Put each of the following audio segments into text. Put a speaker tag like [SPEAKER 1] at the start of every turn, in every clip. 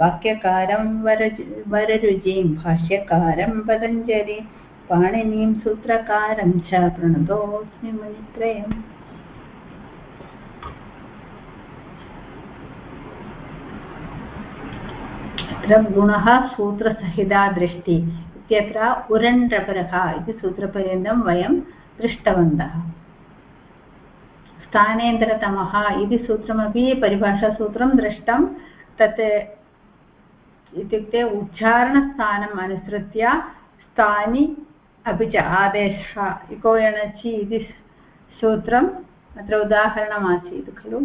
[SPEAKER 1] वाक्यकारं वरजु वररुचिं, भाष्यकारं पतञ्जलि, पाणिनीं सूत्रकारं च प्रणतोऽस्मि मुनित्रयम् अत्र गुणः सूत्रसहिता दृष्टि इत्यत्र उरण्डपरः इति सूत्रपर्यन्तं वयं दृष्टवन्तः। स्थानेन्द्रतमः इति सूत्रमपि परिभाषासूत्रं दृष्टं, तत् इत्युक्ते उच्चारणस्थानम् अनुसृत्य स्थानि अपि च आदेशः। इको एणचि इति सूत्रम् अत्र उदाहरणमासीत् खलु।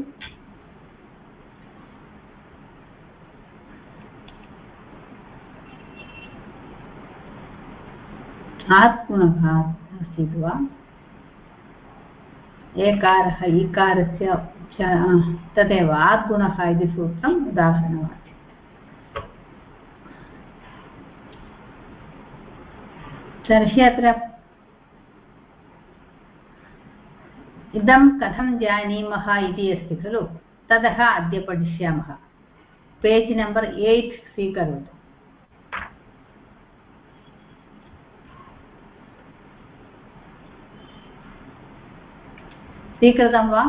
[SPEAKER 1] आत्गुणः आसीत् वा? एकारः, ईकारस्य तदेव आद्गुणः इति सूत्रम् उदाहरणमासीत्। तर्हि अत्र इदं कथं जानीमः इति अस्ति खलु? ततः अद्य पठिष्यामः। पेज् नम्बर् एय्ट् स्वीकरोतु। स्वीकृतं वा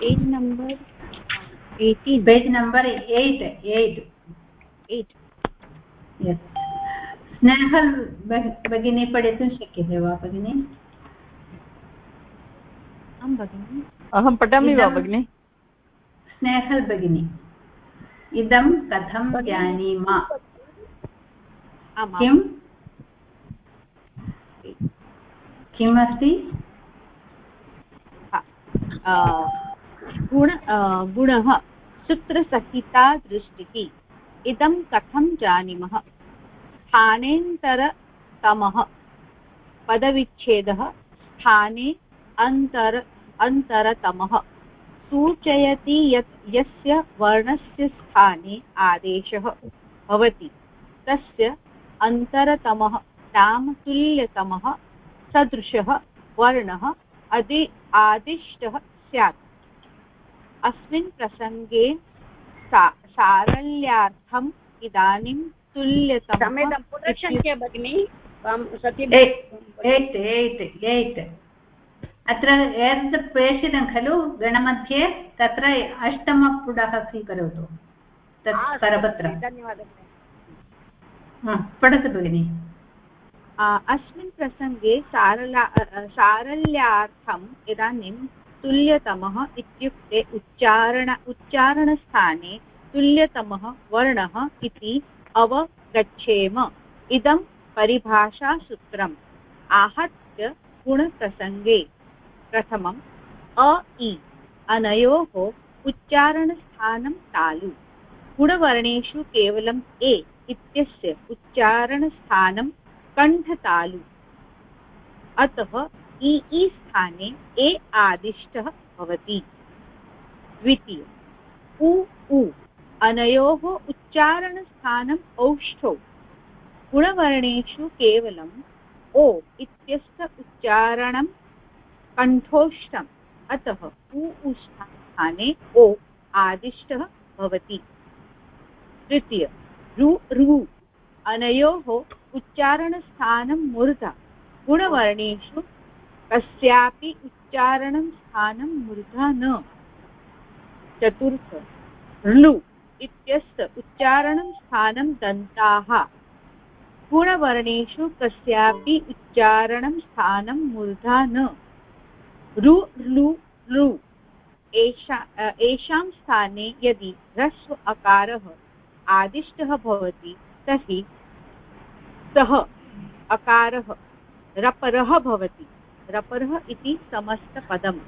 [SPEAKER 2] page number? 18
[SPEAKER 1] page number 8 8
[SPEAKER 2] 8
[SPEAKER 1] yes. Snehal भगिनी पठितुं शक्यते वा भगिनि
[SPEAKER 2] आं भगिनि
[SPEAKER 3] अहं पठामि वा भगिनि
[SPEAKER 1] स्नेहल् भगिनि इदं कथं जानीम किं किमस्ति
[SPEAKER 2] गुण गुणः सूत्रसहिता दृष्टिः। इदं कथं जानीमः? स्थानेन्तरतमः पदविच्छेदः स्थाने अन्तर अन्तरतमः सूचयति यत् यस्य वर्णस्य स्थाने आदेशः भवति, तस्य अन्तरतमः नाम तुल्यतमः, सदृशः, वर्णः, अदि, आदिष्टः स्यात्। अस्मिन् प्रसङ्गे सा सारल्यार्थम् इदानीं तुल्यतमः
[SPEAKER 3] पुनर्सङ्ख्या भगिनि
[SPEAKER 1] अत्र एतत् प्रेषितं खलु गणमध्ये तत्र अष्टमपुटः स्वीकरोतु। तत् करपत्रं
[SPEAKER 3] धन्यवादः।
[SPEAKER 1] पठतु भगिनि।
[SPEAKER 2] अस्मिन् प्रसङ्गे सारला सारल्यार्थम् इदानीं तुल्यतमः इत्युक्ते उच्चारण, उच्चारणस्थाने तुल्यतमः वर्णः इति अवगच्छेम। इदं परिभाषासूत्रम्। आहत्य गुणप्रसङ्गे। प्रथमम्, अ, इ। अनयोः उच्चारणस्थानं तालु। गुणवर्णेषु केवलम् ए इत्यस्य उच्चारणस्थानं कण्ठतालु। अतः इ स्थाने ए आदिष्टः भवति। द्वितीय, उ उ, अनयोः उच्चारणस्थानम् औष्ठौ। गुणवर्णेषु केवलम् ओ इत्यस्य उच्चारणं कण्ठोष्ठम्, अतः उ उ स्थाने ओ आदिष्टः भवति। तृतीय, रु रु, अनयोः उच्चारणस्थानं मूर्धा। गुणवर्णेषु कस्यापि उच्चारणं स्थानं मूर्धा न। चतुर्थ
[SPEAKER 4] लु इत्यस्य उच्चारणं स्थानं दन्ताः। गुणवर्णेषु कस्यापि उच्चारणं स्थानं मूर्धा न। रु लु लु एषा एषां स्थाने यदि ह्रस्व अकारः आदिष्टः भवति, तर्हि सः अकारः रपरः भवति। रपरः इति समस्तपदम्।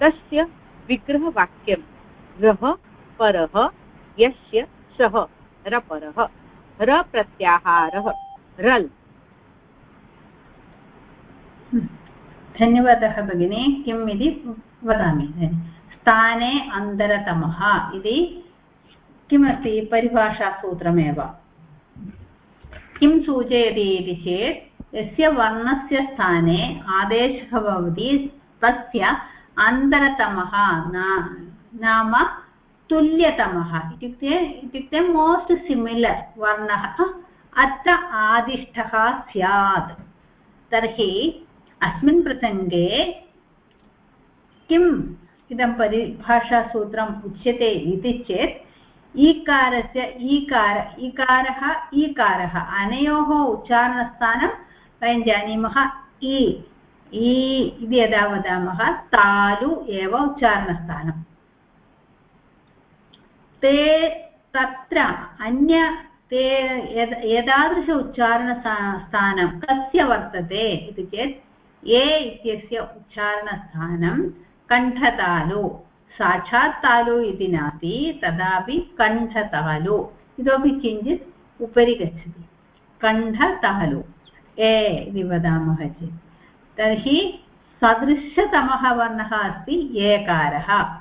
[SPEAKER 4] तस्य विग्रहवाक्यं रः, परः, यस्य, सः, रपरः। रप्रत्याहारः रल्।
[SPEAKER 1] धन्यवादः भगिनी। किम् इति वदामि? स्थाने अन्तरतमः इति किमस्ति? परिभाषासूत्रमेव। किं सूचयति इति चेत् यस्य वर्णस्य स्थाने आदेशः भवति तस्य अन्तरतमः नाम तुल्यतमः। इत्युक्ते इत्युक्ते मोस्ट् सिमिलर् वर्णः। अत्र आदिष्टः स्यात्। तर्हि अस्मिन् प्रसङ्गे किम् इदं परिभाषासूत्रम् उच्यते इति चेत्, ईकारस्य ईकार इकारः ईकारः। अनयोः उच्चारणस्थानं वयं जानीमः इ इति यदा वदामः, तालु एव उच्चारणस्थानम् ते तत्र अन्य ते यद् एतादृश उच्चारणस्थानं कस्य वर्तते इति चेत्, ए इत्यस्य उच्चारणस्थानं कण्ठतालु। साक्षात् तालु इति नास्ति, तदापि कण्ठतालु। इतोपि किञ्चित् उपरि गच्छति। कण्ठतालु। ए इति वदामः चेत् तर्हि सदृशतमः वर्णः अस्ति एकारः।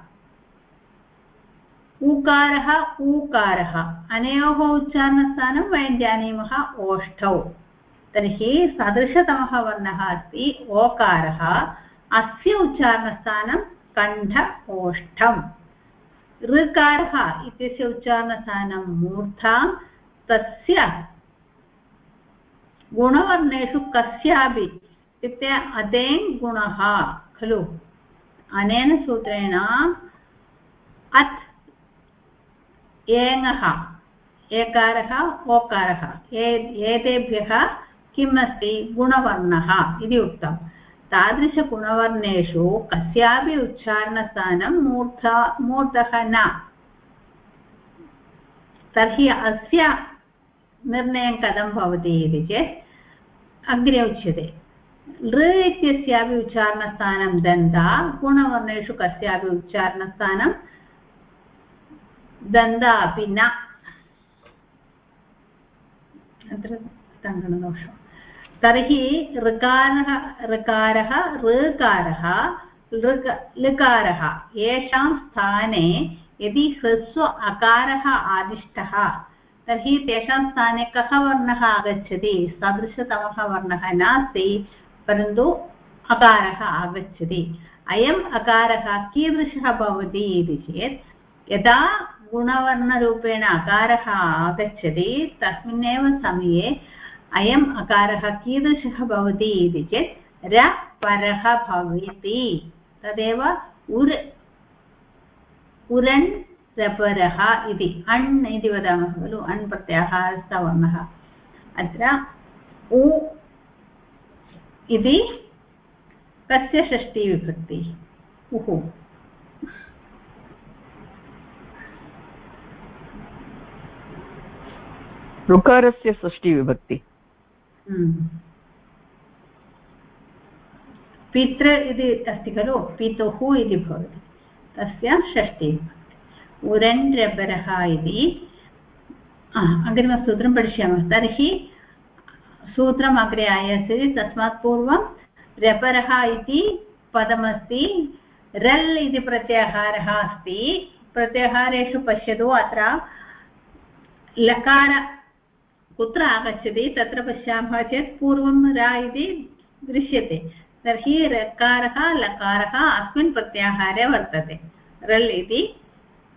[SPEAKER 1] ऊकारः ऊकारः। अनयोः उच्चारणस्थानं वयं जानीमः ओष्ठौ। तर्हि सदृशतमः वर्णः अस्ति ओकारः। अस्य उच्चारणस्थानं कण्ठ ओष्ठम्। ऋकारः इत्यस्य उच्चारणस्थानं मूर्धा तस्य गुणवर्णेषु कस्यापि इत्युक्ते अदेङ् गुणः, खलु? अनेन सूत्रेण अत् एङः एकारः, ओकारः एतेभ्यः किम् अस्ति गुणवर्णः इति उक्तं। तादृशगुणवर्णेषु कस्यापि उच्चारणस्थानं मूर्धा, मूर्धः न। तर्हि अस्य निर्णयं कथं भवति इति चेत् अग्रे उच्यते। लृ इत्यस्यापि उच्चारणस्थानं दन्ता, गुणवर्णेषु कस्यापि उच्चारणस्थानं दन्ता अपि न। अत्र टङ्कणदोषः तर्हि ऋकारः ऋकारः ऋकारः लृक लृकारः येषां स्थाने यदि ह्रस्व अकारः आदिष्टः तर्हि तेषां स्थाने कः वर्णः आगच्छति? सदृशतमः वर्णः नास्ति, परन्तु अकारः आगच्छति। अयम् अकारः कीदृशः भवति इति चेत्, यदा गुणवर्णरूपेण अकारः आगच्छति, तस्मिन्नेव समये अयम् अकारः कीदृशः भवति इति चेत्, र भवति। तदेव उर्, उरन् रपरः इति अण् इति वदामः खलु अण् प्रत्याहारस्थवर्णः अत्र उ इति कस्य षष्टिविभक्तिः उः।
[SPEAKER 5] ऋकारस्य षष्टिविभक्ति।
[SPEAKER 1] हम्म। पितृ इति अस्ति खलु पितुः इति भवति तस्य षष्टि उरण्रबरः इति अग्रिमसूत्रं पश्यामः तर्हि सूत्रम् अग्रे आयास्यति तस्मात् पूर्वं रपरः इति पदमस्ति रल् इति प्रत्याहारः अस्ति प्रत्याहारेषु पश्यतु अत्र लकार कुत्र आगच्छति तत्र पश्यामः चेत् पूर्वं रा इति दृश्यते तर्हि रकारः लकारः अस्मिन् प्रत्याहारे वर्तते रल् इति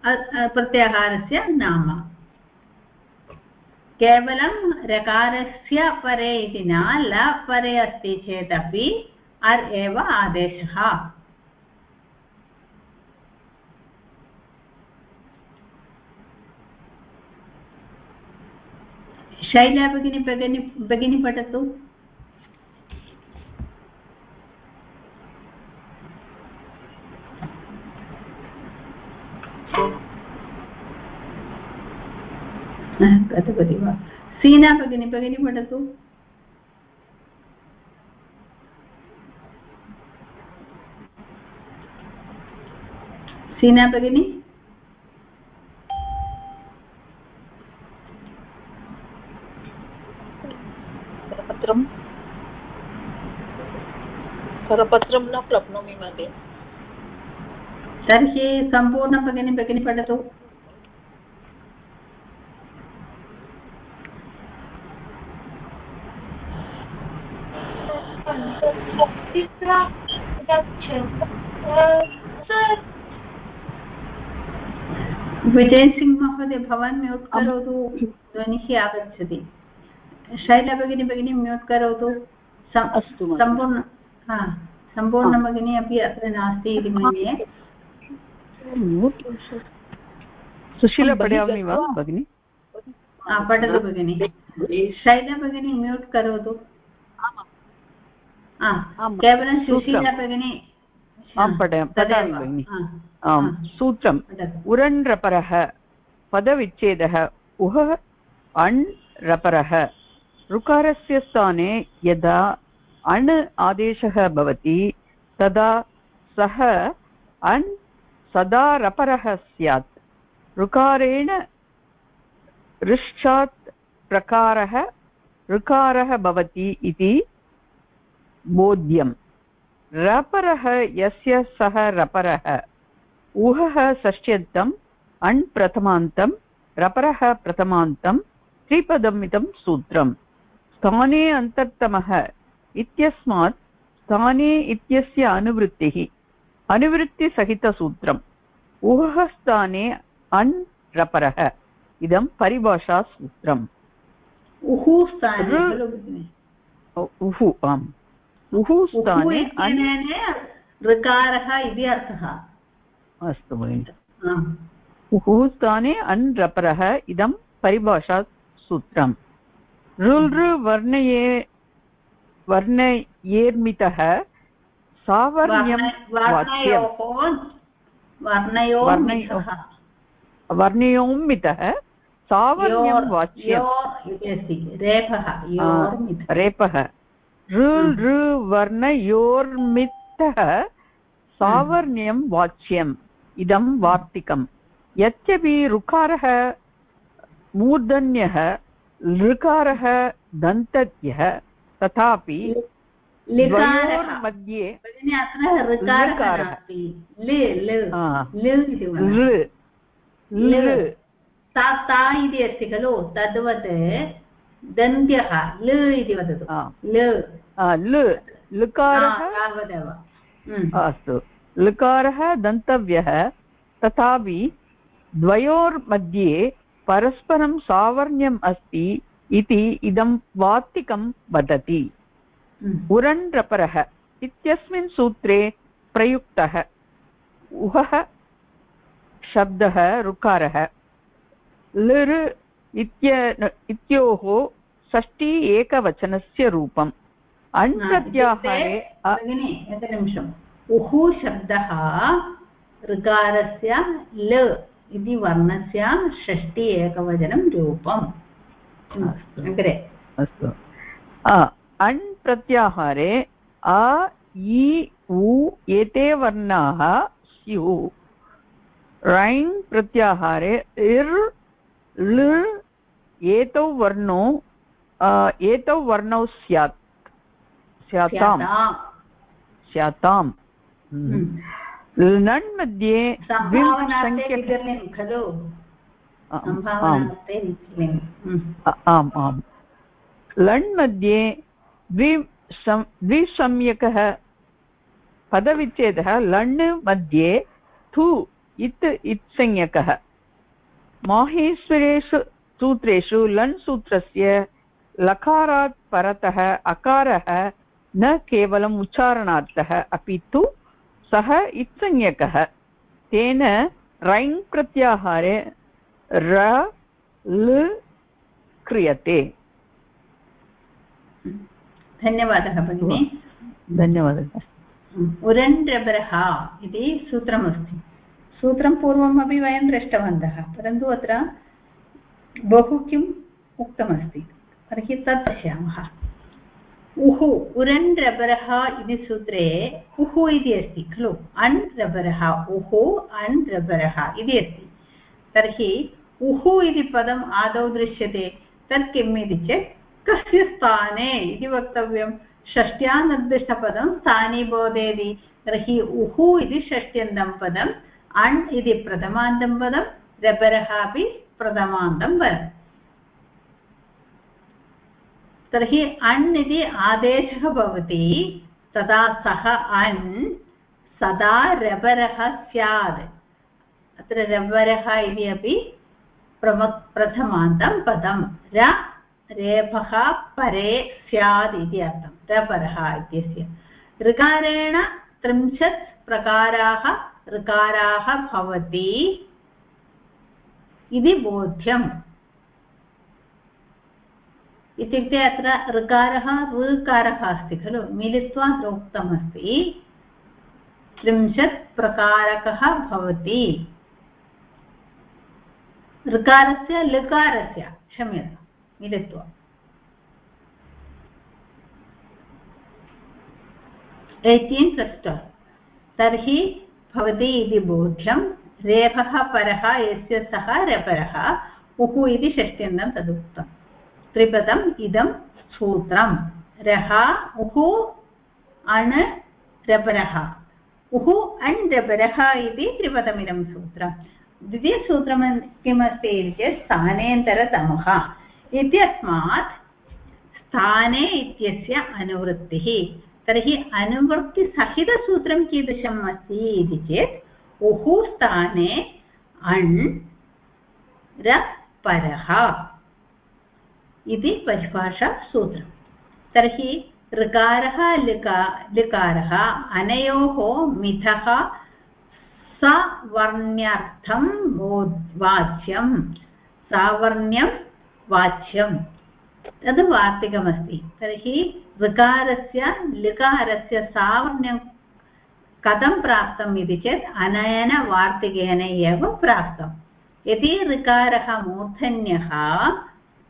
[SPEAKER 1] प्रत्याहारस्य नाम। केवलं रकारस्य परे इति न, ल परे अस्ति चेदपि अर् एव आदेशः। शैला भगिनी भगिनी भगिनी पठतु। गतवती वा सीना भगिनी भगिनी पठतु सीना भगिनी
[SPEAKER 6] करपत्रं करपत्रं न प्राप्नोमि महोदय
[SPEAKER 1] तर्हि सम्पूर्णं भगिनी भगिनी पठतु। विजयसिंह महोदय भवान् म्यूट् करोतु। ध्वनिः आगच्छति। शैला भगिनी भगिनी म्यूट् करोतु।
[SPEAKER 6] अस्तु
[SPEAKER 1] सम्पूर्ण हा सम्पूर्ण भगिनी अपि अत्र नास्ति इति मन्ये।
[SPEAKER 5] सुशीला पठामि वा भगिनि?
[SPEAKER 1] पठतु भगिनि। शैला भगिनी म्यूट् करोतु। केवलं सुशीला भगिनी
[SPEAKER 5] आं पठामि पठामि भगिनि आम् सूत्रम् उरण् रपरः पदविच्छेदः उह अण् रपरः ऋकारस्य स्थाने यदा अण् आदेशः भवति तदा सः अण् सदा रपरः स्यात् ऋकारेण ऋक्षात् प्रकारः ऋकारः भवति इति बोध्यम् रपरः यस्य सः रपरः। उहः षष्ट्यन्तम् अण् प्रथमान्तं रपरः प्रथमान्तं त्रिपदमिदं सूत्रम्। स्थाने अन्तर्तमः इत्यस्मात् स्थाने इत्यस्य अनुवृत्तिः अनुवृत्तिसहितसूत्रम्। उहः स्थाने अण् रपरः इदं परिभाषासूत्रम्।
[SPEAKER 1] उहु स्थाने
[SPEAKER 5] उहु आम्। उहु स्थाने
[SPEAKER 1] ऋकारः इति अर्थः।
[SPEAKER 5] अस्तु भगिनि। स्थाने अन् रपरः इदं परिभाषासूत्रम्। ऋलृ वर्णये वर्णयेर्मितः सावर्ण्यं वर्णयोन्मितः सावर्ण्यं वाच्यं रेपः ऋ ऋ वर्णयोर्मितः सावर्ण्यं वाच्यम् इदं वार्तिकम्। यद्यपि ऋकारः मूर्धन्यः लृकारः दन्तज्ञः तथापि मध्ये
[SPEAKER 1] ता इति अस्ति खलु? तद्वत् दन्त्यः ल इति वदतु
[SPEAKER 5] ल लकारः अस्तु लकारः दन्तव्यः तथापि द्वयोर्मध्ये परस्परं सावर्ण्यम् अस्ति इति इदं वार्तिकं वदति। उरण् रपरः इत्यस्मिन् सूत्रे प्रयुक्तः। उहः शब्दः ऋकारः। लृ इत्य इत्योः षष्ठी एकवचनस्य रूपम्। अण् प्रत्याहारे
[SPEAKER 1] एकनिमिषम् उहु शब्दः ऋकारस्य ल इति वर्णस्य षष्टि एकवचनं रूपम्। अग्रे।
[SPEAKER 5] अस्तु। अण् प्रत्याहारे अ इ उ एते वर्णाः स्युः। रैङ् प्रत्याहारे इर् लृ एतौ वर्णौ एतौ वर्णौ स्यात्। स्याताम्। स्याताम्। लण् मध्ये
[SPEAKER 1] खलु?
[SPEAKER 5] आम्। आम् लण् मध्ये द्वि पदविच्छेदः लण् मध्ये थु इत् इत्संज्ञकः माहेश्वरेषु सूत्रेषु लण् सूत्रस्य लकारात् परतः अकारः न केवलम् उच्चारणार्थः अपि तु सः इत्संज्ञकः। तेन रैङ् प्रत्याहारे र ल क्रियते।
[SPEAKER 1] धन्यवादः भगिनि।
[SPEAKER 5] धन्यवादः।
[SPEAKER 1] उरण्ड्रबरः इति सूत्रमस्ति। सूत्रं पूर्वमपि वयं दृष्टवन्तः परन्तु अत्र बहु किम् उक्तमस्ति? तर्हि तत् पश्यामः। उः उरन् रबरः इति सूत्रे उः इति अस्ति, खलु? अण् रबरः उः अण् रबरः इति अस्ति। तर्हि उः इति पदम् आदौ दृश्यते, तत् किम् इति चेत् कस्य स्थाने इति वक्तव्यं। षष्ट्या निर्दिष्टपदं स्थानीबोधयति तर्हि उः इति षष्ट्यन्तं पदम्, अण् इति प्रथमान्तं पदं, रबरः अपि प्रथमान्तं पदम् तर्हि अण् इति आदेशः भवति, तदा सः अण् सदा रबरः स्यात्। अत्र रबरः इति अपि प्रम, प्रथमान्तं पदं। र रेफः परे स्यात् इति अर्थं। रबरः इत्यस्य। ऋकारेण त्रिंशत् प्रकाराः, ऋकाराः भवति। इति बोध्यम्। इत्युक्ते अत्र ऋकारः ऋकारः अस्ति खलु? मिलित्वा उक्तमस्ति। त्रिंशत् प्रकारकः भवति। ऋकारस्य लकारस्य क्षम्यता मिलित्वा। एय्टीन् प्लस् तर्हि भवति इति बोध्यं रेफः परः यस्य सः रपरः उः इति षष्ट्यन्तं तदुक्तम् त्रिपदम् इदं सूत्रं रः, उः, अण् रबरः उः, अण् रबरः इति त्रिपदमिदं सूत्रं द्वितीयसूत्रं किमस्ति इति चेत् स्थानेन्तरतमः। इत्यस्मात् स्थाने इत्यस्य अनुवृत्तिः। तर्हि अनुवृत्तिसहितसूत्रं कीदृशम् अस्ति इति चेत् उः स्थाने अण् र परः इति परिभाषासूत्रं तर्हि ऋकारः, लिका, लिकारः अनयोः मिथः सवर्ण्यर्थं वाच्यं सावर्ण्यं वाच्यं तद् वार्तिकमस्ति। तर्हि ऋकारस्य, लिकारस्य सावर्ण्यं कथं प्राप्तम् इति चेत् अनयन वार्तिकेन एव प्राप्तं यदि ऋकारः मूर्धन्यः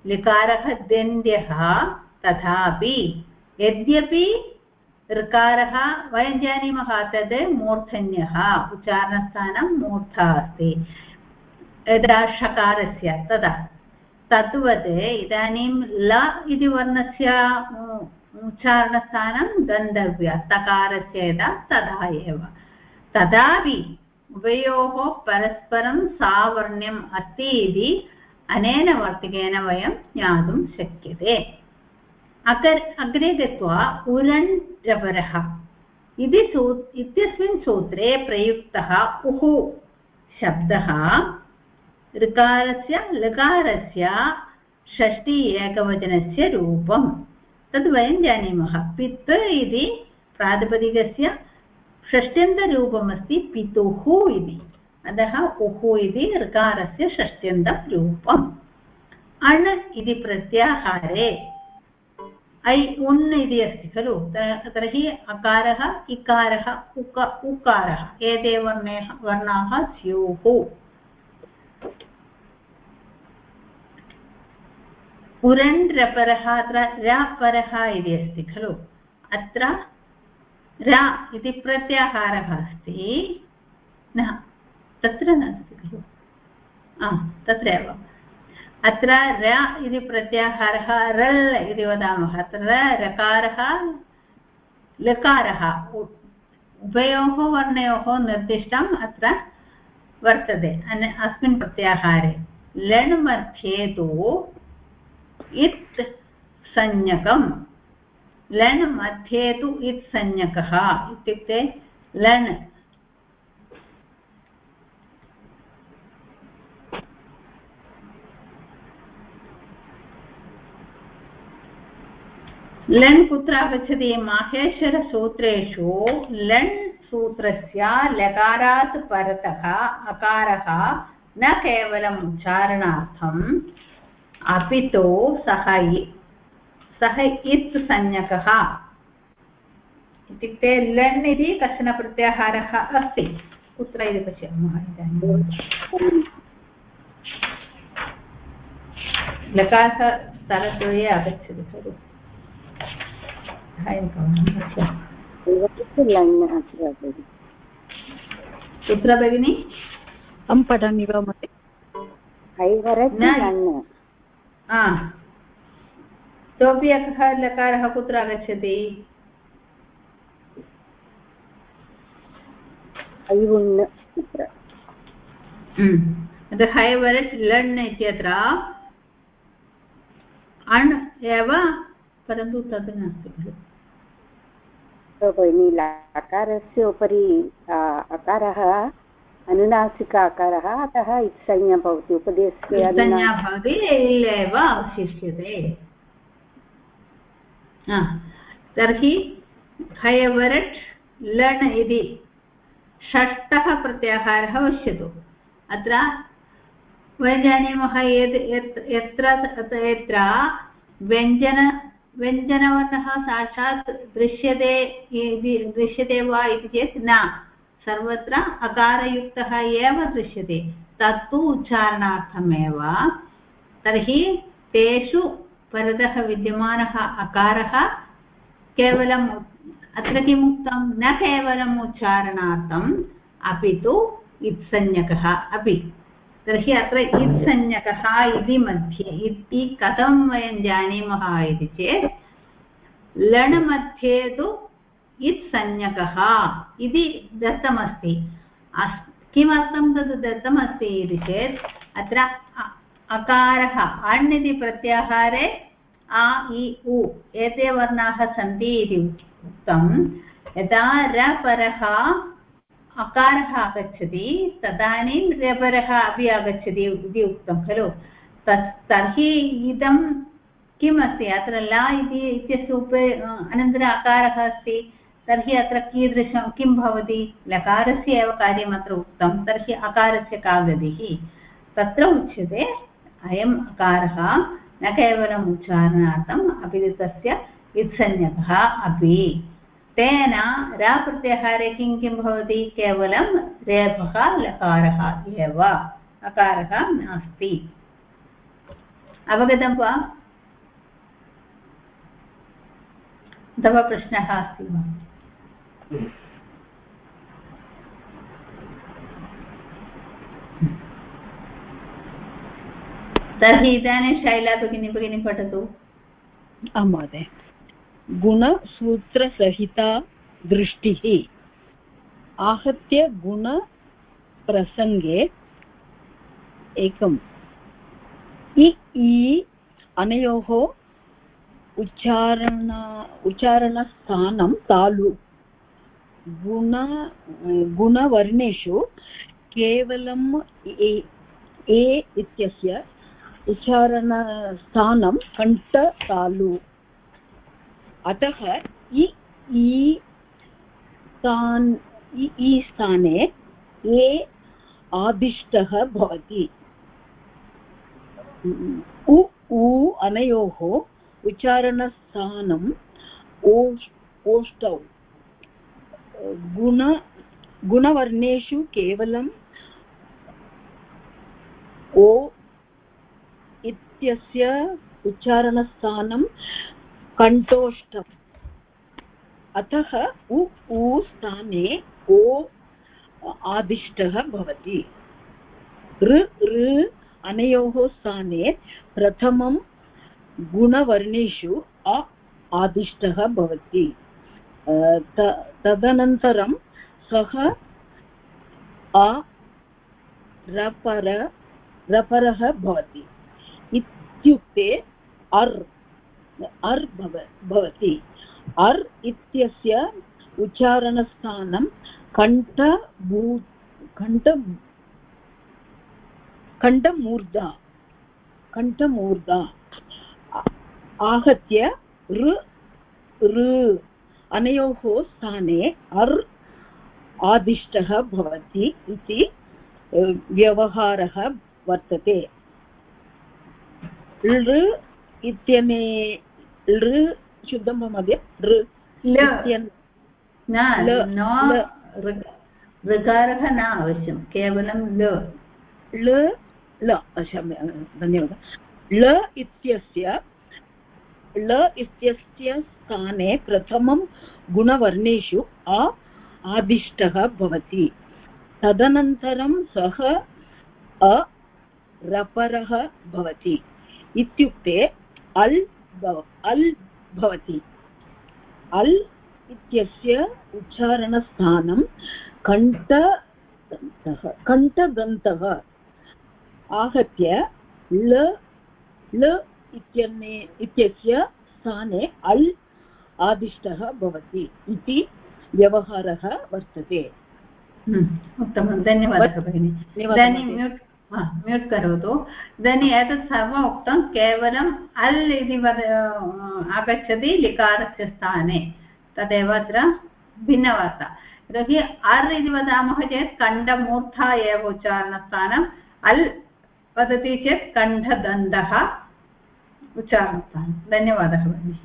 [SPEAKER 1] लिकारः दन्द्यः तथापि यद्यपि ऋकारः, वयं जानीमः तद् मूर्धन्यः, उच्चारणस्थानं मूर्धा अस्ति यदा षकारस्य तदा। तद्वत् इदानीं ल इति वर्णस्य उच्चारणस्थानं गन्तव्य तकारस्य यदा तदा एव। तदापि उभयोः परस्परं सावर्ण्यम् अस्ति इति अनेन वर्तिकेन वयं ज्ञातुं शक्यते। अकर् अग्रे गत्वा उरण् रपरः इति सू, इत्यस्मिन् सूत्रे प्रयुक्तः उः शब्दः ऋकारस्य, लकारस्य षष्टि एकवचनस्य रूपं तद् वयं जानीमः। पित् इति प्रातिपदिकस्य षष्ट्यन्तरूपमस्ति पितुः इति। अतः उः इति ऋकारस्य षष्ट्यन्तं रूपम् अण् इति प्रत्याहारे। ऐ, उन् इति अस्ति खलु? तर्हि अकारः, इकारः, उक, उकारः। एते वर्णे, वर्णाः स्युः। उरण् रपरः अत्र रपरः इति अस्ति खलु? अत्र र इति प्रत्याहारः अस्ति। न, तत्र नास्ति खलु। तत्रैव। अत्र र इति प्रत्याहारः, रल् इति वदामः। अत्र रकारः, लकारः। उभयोः वर्णयोः निर्दिष्टम् अत्र वर्तते। अस्मिन् प्रत्याहारे। लण् मध्ये तु इत् संज्ञकं लण् मध्ये तु इत् संज्ञकः इत्युक्ते लण् लण् कुत्र आगच्छति? माहेश्वरसूत्रेषु लण् सूत्रस्य लकारात् परतः, अकारः न केवलम् उच्चारणार्थम् अपि तु सः सः इत् संज्ञकः। इत्युक्ते लण् इति कश्चन प्रत्याहारः अस्ति। कुत्र इति पश्यामः इदानीं? लकारः स्थलद्वये आगच्छति खलु। कुत्र भगिनि?
[SPEAKER 7] अहं पठामि वा महोदय?
[SPEAKER 1] इतोपि एकः लकारः कुत्र आगच्छति? अत्र लण् इत्यत्र अण् एव परन्तु तद् नास्ति खलु।
[SPEAKER 8] भगिनि लकारस्य उपरि अकारः अनुनासिक अकारः अतः इत्संज्ञा भवति उपदेशस्य
[SPEAKER 1] भवति एव अवशिष्यते। तर्हि हयवरट् लण् इति षष्ठः प्रत्याहारः पश्यतु अत्र वयं जानीमः यत् यत्र यत्र व्यञ्जन व्यञ्जनवर्णः साक्षात् दृश्यते दृश्यते वा इति चेत् न। सर्वत्र अकारयुक्तः एव दृश्यते। तत्तु उच्चारणार्थमेव। तर्हि तेषु परतः विद्यमानः अकारः केवलं अत्र किम् उक्तं? न केवलम् उच्चारणार्थम्, अपि तु इत्संज्ञकः अपि। तर्हि अत्र इत्संज्ञकः इति मध्ये, इति कथं वयं जानीमः इति चेत्, लण् मध्ये तु इत्संज्ञकः इति दत्तमस्ति। अस्, किमर्थं तद् दत्तमस्ति इति चेत्, अत्र अकारः, अण् इति प्रत्याहारे आ इ, उ, एते वर्णाः सन्ति इति उक्तं। यदा रपरः अकारः आगच्छति, तदानीं रपरः अपि आगच्छति इति उक्तं, खलु? तत्, तर्हि इदं किम् अस्ति अत्र ला इति, इत्यस्य उपरि अनन्तरम् अकारः अस्ति। तर्हि अत्र कीदृशं किं भवति? लकारस्य एव कार्यम् अत्र उक्तं, तर्हि अकारस्य का गतिः? तत्र उच्यते, अयम् अकारः न केवलम् उच्चारणार्थम्, अपि तस्य इत्संज्ञकः अपि। तेन राप्रत्याहारे किं किं भवति? केवलं रेफः लकारः एव। अकारः नास्ति। अवगतं वा? अथवा प्रश्नः अस्ति वा? तर्हि इदानीं शैला भगिनी भगिनी पठतु?
[SPEAKER 7] आं महोदय। गुणसूत्रसहिता दृष्टिः। आहत्य गुणप्रसङ्गे एकम् इ इ अनयोः उच्चारण उच्चारणस्थानं तालु गुण गुणवर्णेषु केवलम् ए इत्यस्य उच्चारणस्थानं कण्ठतालु अतः इ स्थान् इ स्थाने ए आदिष्टः भवति उ उ अनयोः उच्चारणस्थानम् ओष् ओष्टौ गुण, गुणवर्णेषु केवलम् ओ इत्यस्य उच्चारणस्थानं कण्ठोष्ठम्। अतः उ उ स्थाने ओ आदिष्टः भवति। ऋ ऋ अनयोः स्थाने प्रथमं गुणवर्णेषु अ आदिष्टः भवति। तदनन्तरं सः अ, रपर, रपरः भवति। इत्युक्ते अर् अर् भव, भवति। अर् इत्यस्य उच्चारणस्थानं कण्ठभू कण्ठ कण्ठमूर्धा कण्ठमूर्धा। आहत्य ऋ। अनयोः स्थाने अर् आदिष्टः भवति इति व्यवहारः वर्तते। लृ। इत्यने लृ शुद्धं ल-
[SPEAKER 1] ल। ऋकारः न अवश्यं केवलं ल।
[SPEAKER 7] ल ल क्षम्य धन्यवादः। ल इत्यस्य ल इत्यस्य स्थाने प्रथमं गुणवर्णेषु अ आदिष्टः भवति। तदनन्तरं सः अ रपरः भवति। इत्युक्ते अल् अल् भवति। अल् इत्यस्य उच्चारणस्थानं कण्ठदन्तः कण्ठदन्तः आहत्य ल ल इत्यन्ने इत्यस्य स्थाने अल् आदिष्टः भवति इति व्यवहारः वर्तते।
[SPEAKER 1] हम्म, उत्तमं धन्यवादः भगिनि। इदानीं। म्यूट् हा, म्यूट् करोतु। इदानीम् एतत् सर्वम् उक्तं केवलम् अल् इति वद आगच्छति लिकारस्य स्थाने। तदेव अत्र भिन्नवार्ता। यतोहि अर् इति वदामः चेत् कण्ठमूर्धा एव उच्चारणस्थानम् अल् वदति चेत् कण्ठदन्तः उच्चारणस्थानं। धन्यवादः भगिनि।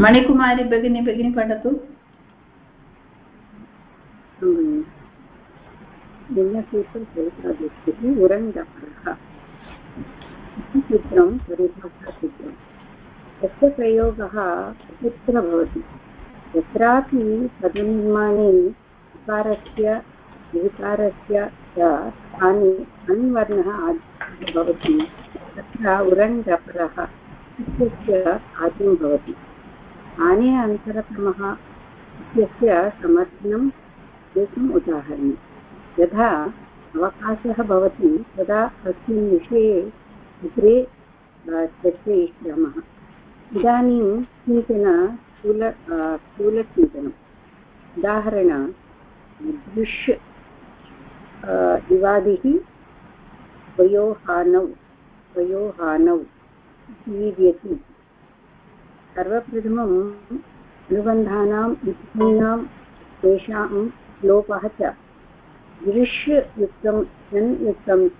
[SPEAKER 1] मणिकुमारी भगिनी भगिनी पठतु।
[SPEAKER 8] भिन्नसूत्रप्रयोगादिष्टिः उरङ्गपरः इति सूत्रं परिभाषासूत्रं तस्य प्रयोगः कुत्र भवति। यत्रापि पदनिर्माणे विकारस्य विकारस्य च स्थाने अन्वर्णः भवति। तत्र उरङ्गपरः इत्यस्य कार्यं भवति। स्थाने अन्तरक्रमः इत्यस्य समर्थनम् एकम् उदाहरणं यथा अवकाशः भवति, तदा तस्मिन् विषये अग्रे चर्चयिष्यामः। इदानीं किंचन स्थूल स्थूलचिन्तनम् उदाहरण दृश् इवादिः वयोहानौ वयोहानौ जीव्यति सर्वप्रथमम् अनुबन्धानां विधिनां तेषां लोपः च. दृश् युक्तं यन्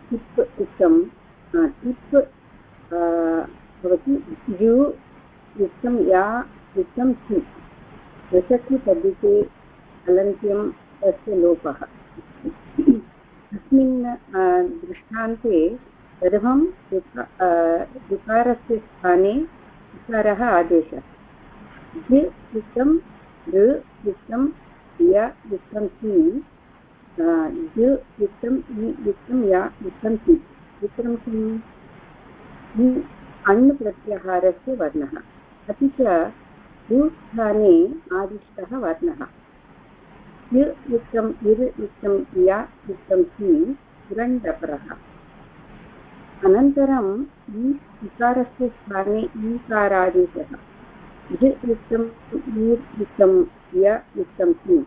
[SPEAKER 8] टिप् युक्तं अ, भवति यु युक्तं या युक्तं ति प्रसक्तिपद्धते अलन्त्यं तस्य लोपः। अस्मिन् दृष्टान्ते अ, ऋकारस्य स्थाने ऋकारः आदेशः। द् युक्तं ऋ युक्तं य युक्तं ति द् युक्तम् इ युक्तं या युक्तं ति युक्तं किम् अण् प्रत्याहारस्य वर्णः। अपि च उ स्थाने आदिष्टः वर्णः। य युक्तम् इर् युक्तं या युक्तं ति पुरण्डपरः। अनन्तरम् इ स्थाने ईकारादेशः ऋ युक्तम् ईर् युक्तं, य युक्तं ति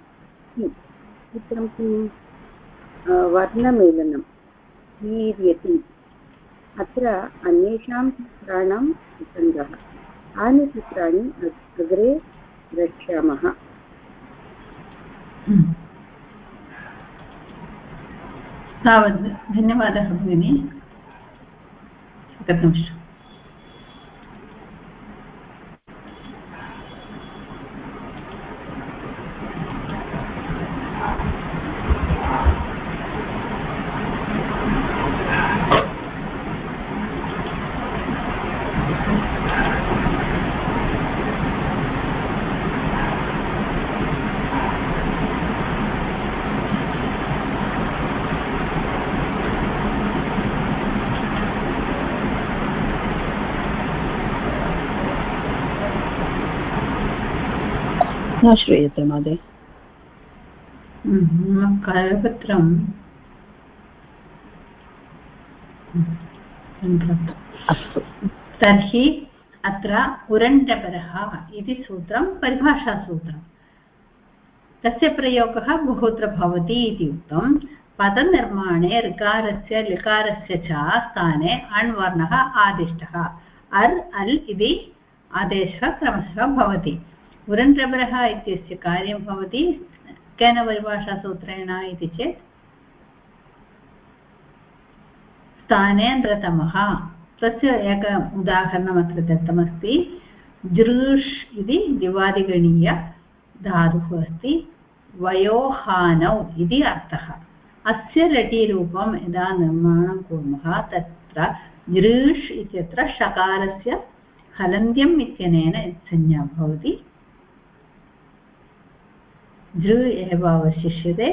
[SPEAKER 8] चित्रं किम् वर्णमेलनं। वीर्यति अत्र अन्येषां चित्राणां प्रसङ्गः तानि चित्राणि अग्रे द्रक्ष्यामः
[SPEAKER 1] तावत् धन्यवादः भगिनि। एकनिमिषम्।
[SPEAKER 7] न श्रूयते महोदय
[SPEAKER 1] मम करपत्रं
[SPEAKER 7] अस्तु।
[SPEAKER 1] तर्हि अत्र उरण्डपरः इति सूत्रं परिभाषासूत्रं। तस्य प्रयोगः बहुत्र भवति इति उक्तं। पदनिर्माणे ऋकारस्य लिकारस्य च स्थाने अण् वर्णः आदिष्टः। अर् अल् इति आदेशः क्रमशः भवति। उरण्डपरः इत्यस्य कार्यं भवति केन परिभाषासूत्रेण इति चेत्? स्थाने नृतमः तस्य एकम् उदाहरणमत्र दत्तमस्ति। दृश् इति दिवादिगणीय धातुः अस्ति। वयोहानौ इति अर्थः। अस्य लटीरूपं यदा निर्माणं कुर्मः, तत्र दृश् इत्यत्र षकारस्य हलन्त्यम् इत्यनेन संज्ञा भवति। दृ एव अवशिष्यते,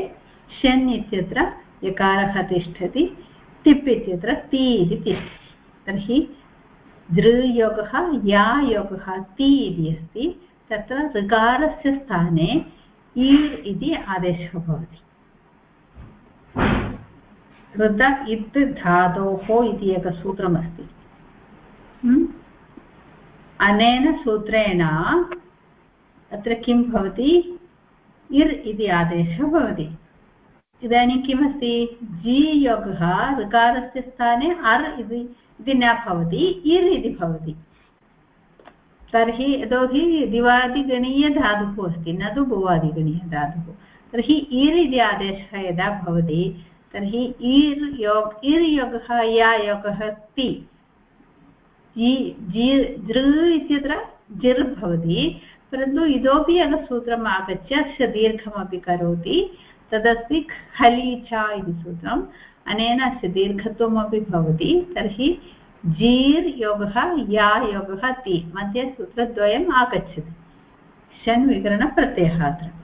[SPEAKER 1] शन् इत्यत्र यकारः तिष्ठति, तिप् इत्यत्र ति इति तिष्ठति। तर्हि दृयोगः या योगः ति इति अस्ति, तत्र ऋकारस्य स्थाने ईर् इति आदेशः भवति। ऋत इत् धातोः इति एकं सूत्रमस्ति। अनेन सूत्रेण अत्र किं भवति? इर् इति आदेशः भवति। इदानीं किमस्ति? जि योगः ऋकारस्य स्थाने अर् इति न भवति, इर् इति भवति। तर्हि यतोहि दिवादिगणीयधातुः अस्ति, न तु भुवादिगणीयधातुः। तर्हि इर् इति आदेशः यदा भवति, तर्हि इर् योग, इर् योगः, या योगः ति जृ इत्यत्र जिर् भवति। परन्तु इतोपि एकसूत्रम् आगत्य दीर्घमपि करोति, तदस्ति खलीचा इति सूत्रम्। अनेन अस्य दीर्घत्वमपि भवति, तर्हि जीर् योगः, या योगः, ति मध्ये सूत्रद्वयम् आगच्छति। शन् विकरणप्रत्ययः अत्र।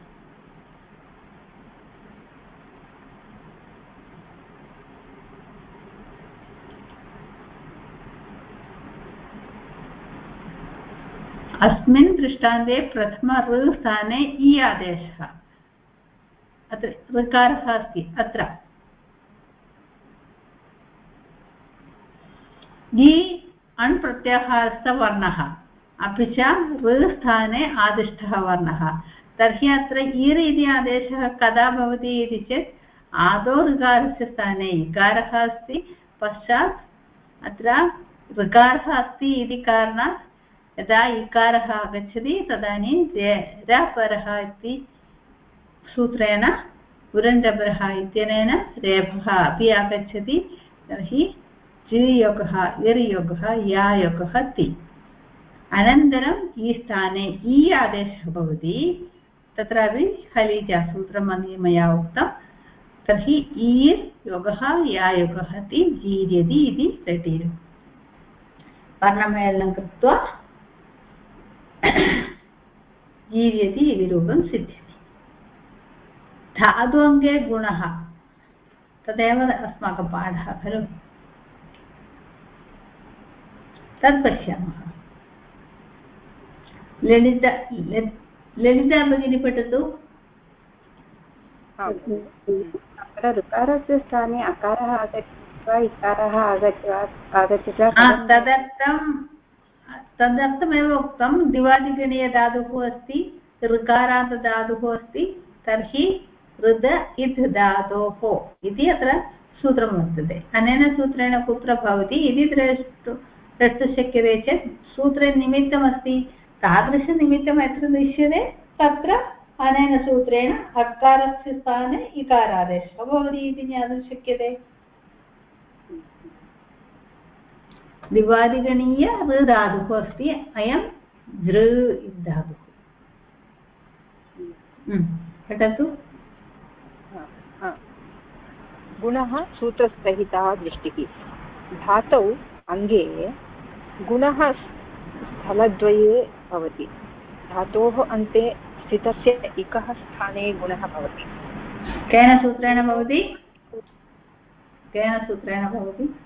[SPEAKER 1] अस्मिन् दृष्टान्ते प्रथम ऋ स्थाने इ आदेशः। अत्र ऋकारः अस्ति, अत्र। इ अण् प्रत्याहारस्थवर्णः अपि च ऋ स्थाने आदिष्टः वर्णः। तर्हि अत्र इर् इति आदेशः कदा भवति इति चेत् आदौ ऋकारस्य स्थाने इकारः अस्ति, पश्चात् अत्र ऋकारः अस्ति इति कारणात् यदा इकारः आगच्छति, तदानीं रपरः इति सूत्रेण, उरण्डपरः इत्यनेन रेफः अपि आगच्छति, तर्हि जियोगः इर्योगः यायोगः ति। अनन्तरम् ई स्थाने ई आदेशः भवति, तत्रापि खलीजासूत्रं मया उक्तं, तर्हि ईर् योगः, यायोगः ति जीर्यति इति लटीरु वर्णमेलनं कृत्वा जीर्यति इति रूपं सिद्ध्यति धातुअङ्गे गुणः। तदेव अस्माकं पाठः खलु। तत् पश्यामः। ललित ललिता भगिनी पठतु।
[SPEAKER 8] अत्र ऋकारस्य स्थाने अकारः आगत्य इकारः आगत्य आगच्छति
[SPEAKER 1] तदर्थं तदर्थमेव उक्तं दिवादिगणीयधातुः अस्ति, ऋकारान्त धातुः अस्ति, तर्हि हृद इत् धातोः इति अत्र सूत्रं वर्तते। अनेन सूत्रेण कुत्र भवति, इति द्रष्टु, द्रष्टुं शक्यते चेत् सूत्रे निमित्तमस्ति तादृशनिमित्तं यत्र दृश्यते, तत्र अनेन सूत्रेण अकारस्य स्थाने इकारादेशः भवति इति ज्ञातुं शक्यते। दिवादिगणीय ऋधातुः अस्ति अयं दृ धातुः। पठतु।
[SPEAKER 6] गुणः सूत्रसहितः दृष्टिः। धातौ अङ्गे गुणः स्थलद्वये भवति। धातोः अन्ते स्थितस्य इकः स्थाने गुणः भवति।
[SPEAKER 1] केन सूत्रेण भवति? केन सूत्रेण भवति?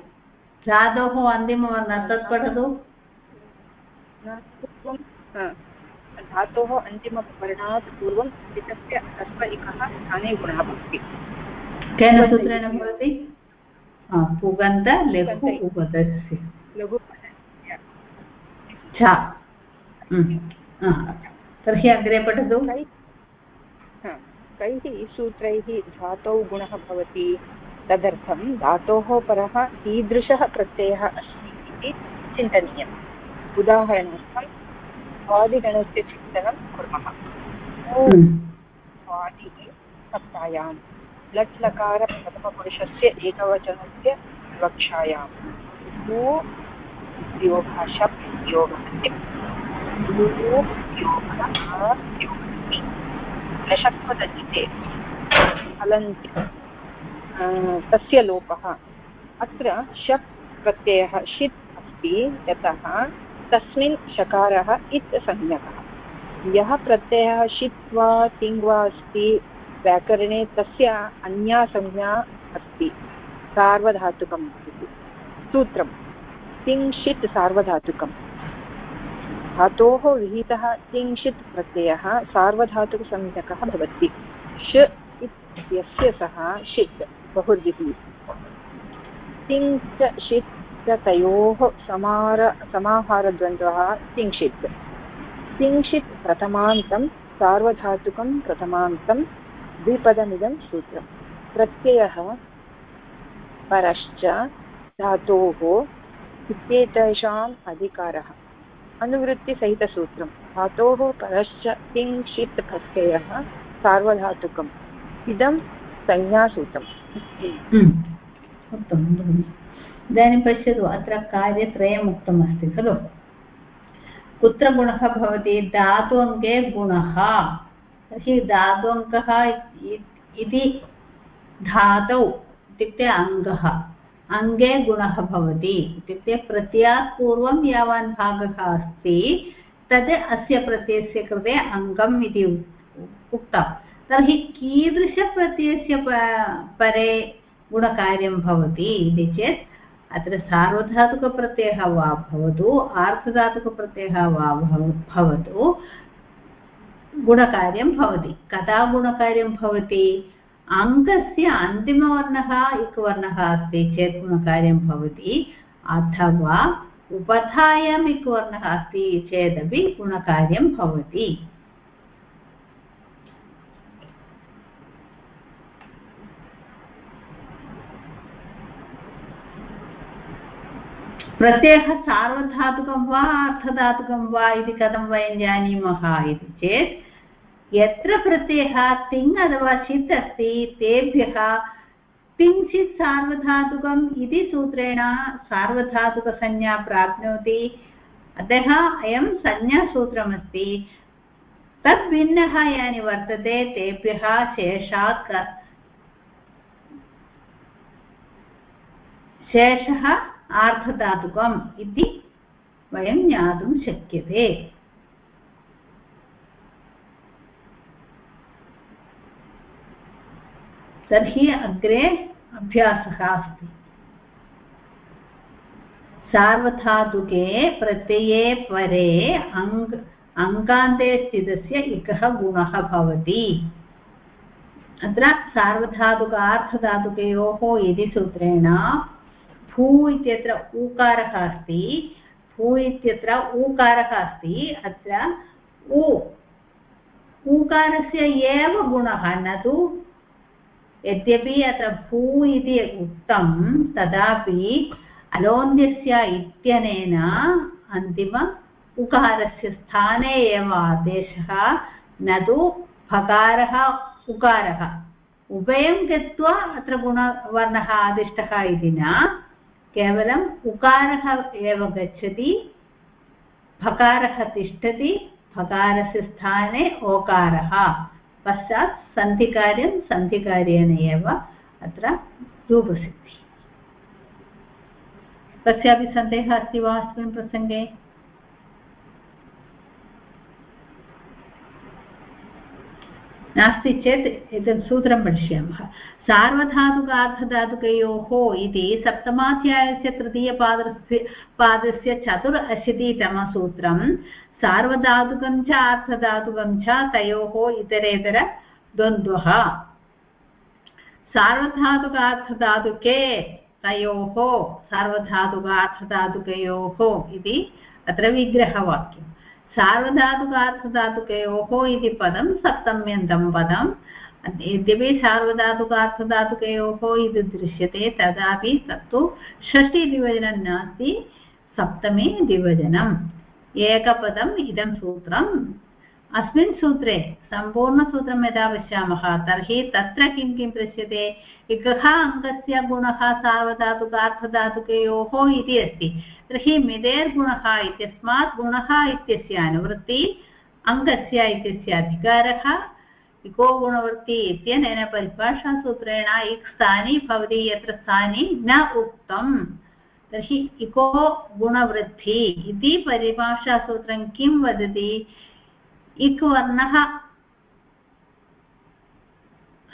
[SPEAKER 1] धातोः अन्तिमवर्णः तत् पठतु
[SPEAKER 6] धातोः अन्तिमवर्णात् पूर्वं स्थितस्य ह्रस्व इकः स्थाने गुणः भवति
[SPEAKER 1] केन सूत्रेण भवति? पुगन्त लघु उपदस्य।
[SPEAKER 6] लघु
[SPEAKER 1] छ तर्हि अग्रे पठतु।
[SPEAKER 6] कैः सूत्रैः धातौ गुणः भवति? तदर्थं धातोः परः कीदृशः प्रत्ययः अस्ति इति चिन्तनीयम्। उदाहरणार्थं स्वादिगणस्य चिन्तनं कुर्मः। स्वादिः सप्तायां लट् लकार एकवचनस्य विवक्षायां भू योगः शप् योगः लशत्वदन्ते हलन्ति तस्य लोपः। अत्र शप् प्रत्ययः, षित् अस्ति यतः तस्मिन् शकारः इत् संज्ञकः। यः प्रत्ययः षित् वा तिङ् वा अस्ति, व्याकरणे तस्य अन्या संज्ञा अस्ति, सार्वधातुकम् इति। सूत्रं तिङ्षित् सार्वधातुकम्। धातोः विहितः तिङ्षित् प्रत्ययः सार्वधातुकसंज्ञकः भवति। ष इत्यस्य सः षित्। बहुर्विः तिङ् षित् तयोः समार, समाहारद्वन्द्वः तिङ्षित् तिङ्षित् प्रथमान्तं, सार्वधातुकं प्रथमान्तं, द्विपदमिदं सूत्रं प्रत्ययः परश्च धातोः इत्येतेषाम् अधिकारः। अनुवृत्तिसहितसूत्रं धातोः परश्च किञ्चित् प्रत्ययः सार्वधातुकम्। इदं संज्ञासूत्रम्।
[SPEAKER 1] उत्तमं भगिनि इदानीं पश्यतु, अत्र कार्यत्रयम् उक्तमस्ति, खलु? कुत्र गुणः भवति? धातु अङ्के गुणः। तर्हि धातु अङ्कः इति धातौ इत्युक्ते अङ्गः। अङ्गे गुणः भवति, इत्युक्ते प्रत्ययात् पूर्वं यावान् भागः अस्ति तद् अस्य प्रत्ययस्य कृते अङ्गम् इति उक्तं तर्हि कीदृशप्रत्ययस्य परे गुणकार्यं भवति इति चेत्, अत्र सार्वधातुकप्रत्ययः वा भवतु, आर्धधातुकप्रत्ययः वा भवतु, गुणकार्यं भवति। कदा गुणकार्यं भवति? अङ्गस्य अन्तिमवर्णः इक्वर्णः अस्ति चेत् गुणकार्यं भवति, अथवा उपधायाम् इक्वर्णः अस्ति चेदपि गुणकार्यं भवति। प्रत्ययः सार्वधातुकं वा अर्थधातुकं वा इति कथं वयं जानीमः इति चेत्, यत्र प्रत्ययः तिङ् अथवा चित् अस्ति, तेभ्यः तिङ्चित् सार्वधातुकम् इति सूत्रेण सार्वधातुकसंज्ञा प्राप्नोति। अतः अयं संज्ञासूत्रमस्ति। तद्भिन्नः यानि वर्तते, तेभ्यः शेषात् शेषः आर्धधातुकम् इति वयं ज्ञातुं शक्यते। तर्हि अग्रे अभ्यासः अस्ति। सार्वधातुके प्रत्यये परे अङ् अङ्गान्ते स्थितस्य एकः गुणः भवति। अत्र सार्वधातुकार्थधातुकयोः इति सूत्रेण भू इत्यत्र ऊकारः अस्ति। भू इत्यत्र ऊकारः अस्ति। अत्र उ। ऊकारस्य एव गुणः न तु। यद्यपि अत्र भू इति उक्तं, तदापि अलोन्यस्य इत्यनेन अन्तिम उकारस्य स्थाने एव आदेशः न तु भकारः उकारः। उभयं गत्वा अत्र गुणवर्णः आदिष्टः इति न। केवलम् उकारः एव गच्छति, भकारः तिष्ठति, भकारस्य स्थाने ओकारः। पश्चात् सन्धिकार्यं सन्धिकार्येण एव अत्र रूपसिद्धिः। कस्यापि सन्देहः अस्ति वा अस्मिन् प्रसङ्गे? नास्ति चेत् एतत् सूत्रं पश्यामः सार्वधातुकार्धधातुकयोः इति सप्तमाध्यायस्य तृतीयपादस्य पादस्य चतुर् अशीतितमसूत्रं सार्वधातुकं च अर्थधातुकं च तयोः इतरेतर द्वन्द्वः। सार्वधातुकार्थधातुके तयोः सार्वधातुकार्थधातुकयोः इति अत्र विग्रहवाक्यं सार्वधातुकार्थधातुकयोः इति पदं सप्तम्यन्तं पदं यद्यपि सार्वधातुकार्थधातुकयोः इति दृश्यते तदापि तत्तु षष्टिद्विवचनं नास्ति सप्तमे द्विवचनम् एकपदम् इदं सूत्रम् अस्मिन् सूत्रे सम्पूर्णसूत्रं यदा पश्यामः तर्हि तत्र किं किं दृश्यते एकः अङ्गस्य गुणः सार्वधातुकार्थधातुकयोः इति अस्ति तर्हि मिदेर्गुणः इत्यस्मात् गुणः इत्यस्य अनुवृत्ति अङ्गस्य इत्यस्य अधिकारः इको गुणवृत्ति इत्यनेन परिभाषासूत्रेण इक् स्थाने भवति, यत्र स्थाने न उक्तम्। तर्हि इको गुणवृद्धि इति परिभाषासूत्रं किं वदति? इक् वर्णः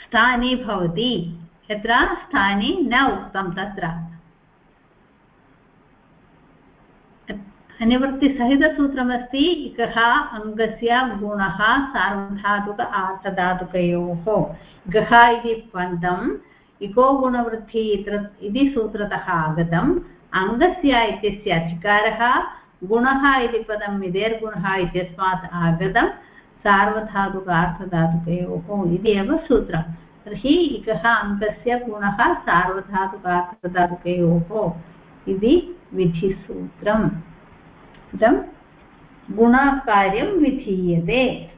[SPEAKER 1] स्थाने भवति, यत्र स्थाने न उक्तं तत्र। अनुवृत्तिसहितसूत्रमस्ति। इकः अङ्गस्य गुणः सार्वधातुक आर्थधातुकयोः गः इति पदम्, इको गुणवृद्धि इति सूत्रतः आगतम्। अङ्गस्य इत्यस्य अधिकारः, गुणः इति पदं विधेर्गुणः इत्यस्मात् आगतं सार्वधातुक अर्थधातुकयोः इति एव सूत्रं तर्हि इकः अङ्गस्य गुणः सार्वधातुक अर्थधातुकयोः इति विधिसूत्रम्। इदं गुणाकार्यं विधीयते।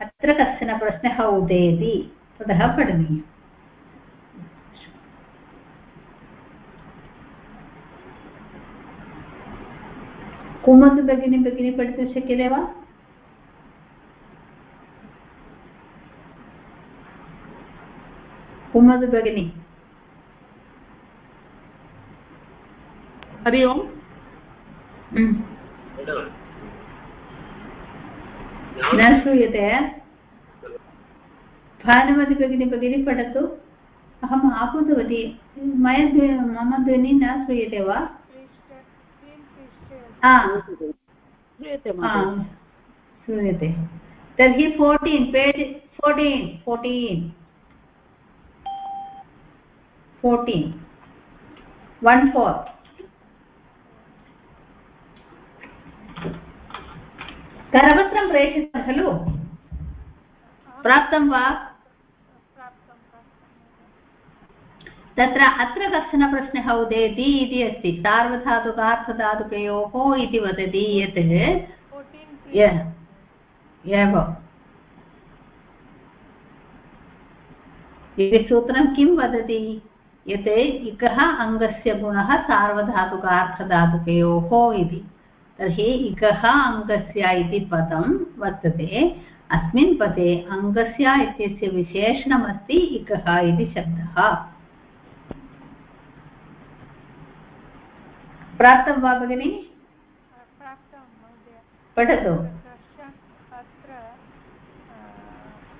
[SPEAKER 1] अत्र कश्चन प्रश्नः उदेति, ततः पठनीयम्। कुमद् भगिनी भगिनी पठितुं शक्यते वा? कुमद् भगिनी।
[SPEAKER 5] हरि ओम्।
[SPEAKER 1] न श्रूयते भानुमति भगिनी भगिनी पठतु अहम् आहूतवती मया मम ध्वनिः न श्रूयते वा श्रूयते तर्हि fourteen page fourteen fourteen fourteen one four करपत्रं प्रेषितं खलु? प्राप्तं वा? तत्र अत्र कश्चन प्रश्नः उदेति इति अस्ति। सार्वधातुकार्थधातुकयोः इति वदति यत् एव इति सूत्रं किं वदति? यत् इकः अङ्गस्य गुणः सार्वधातुकार्थधातुकयोः इति। तर्हि इकः अङ्गस्य इति पदं वर्तते। अस्मिन् पदे अङ्गस्य इत्यस्य विशेषणमस्ति इकः इति शब्दः। प्राप्तं वा भगिनि? पठतु।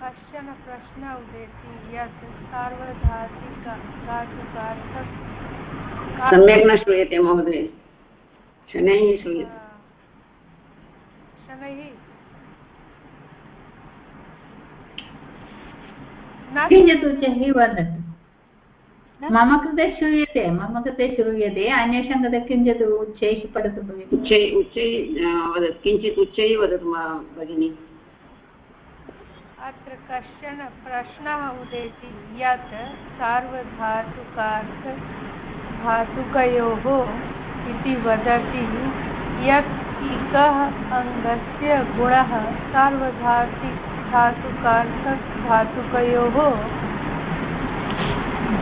[SPEAKER 9] कश्चन प्रश्न उदेति यत् सार्वधातिक
[SPEAKER 4] सम्यक् न श्रूयते महोदय। शनैः श्रूयते।
[SPEAKER 9] शनैः
[SPEAKER 1] वदतु मम कृते श्रूयते मम कृते श्रूयते अन्येषां कृते किञ्चित् उच्चैः पठतु भगिनि
[SPEAKER 4] उच्चैः उच्चैः वदतु किञ्चित् उच्चैः वदतु भगिनि।
[SPEAKER 9] अत्र कश्चन प्रश्नः उदेति यत् सार्वधातुकार्थ धातुकयोः इति वदति। यत् इकः अङ्गस्य गुणः सार्वधातिक धातुकार्थधातुकयोः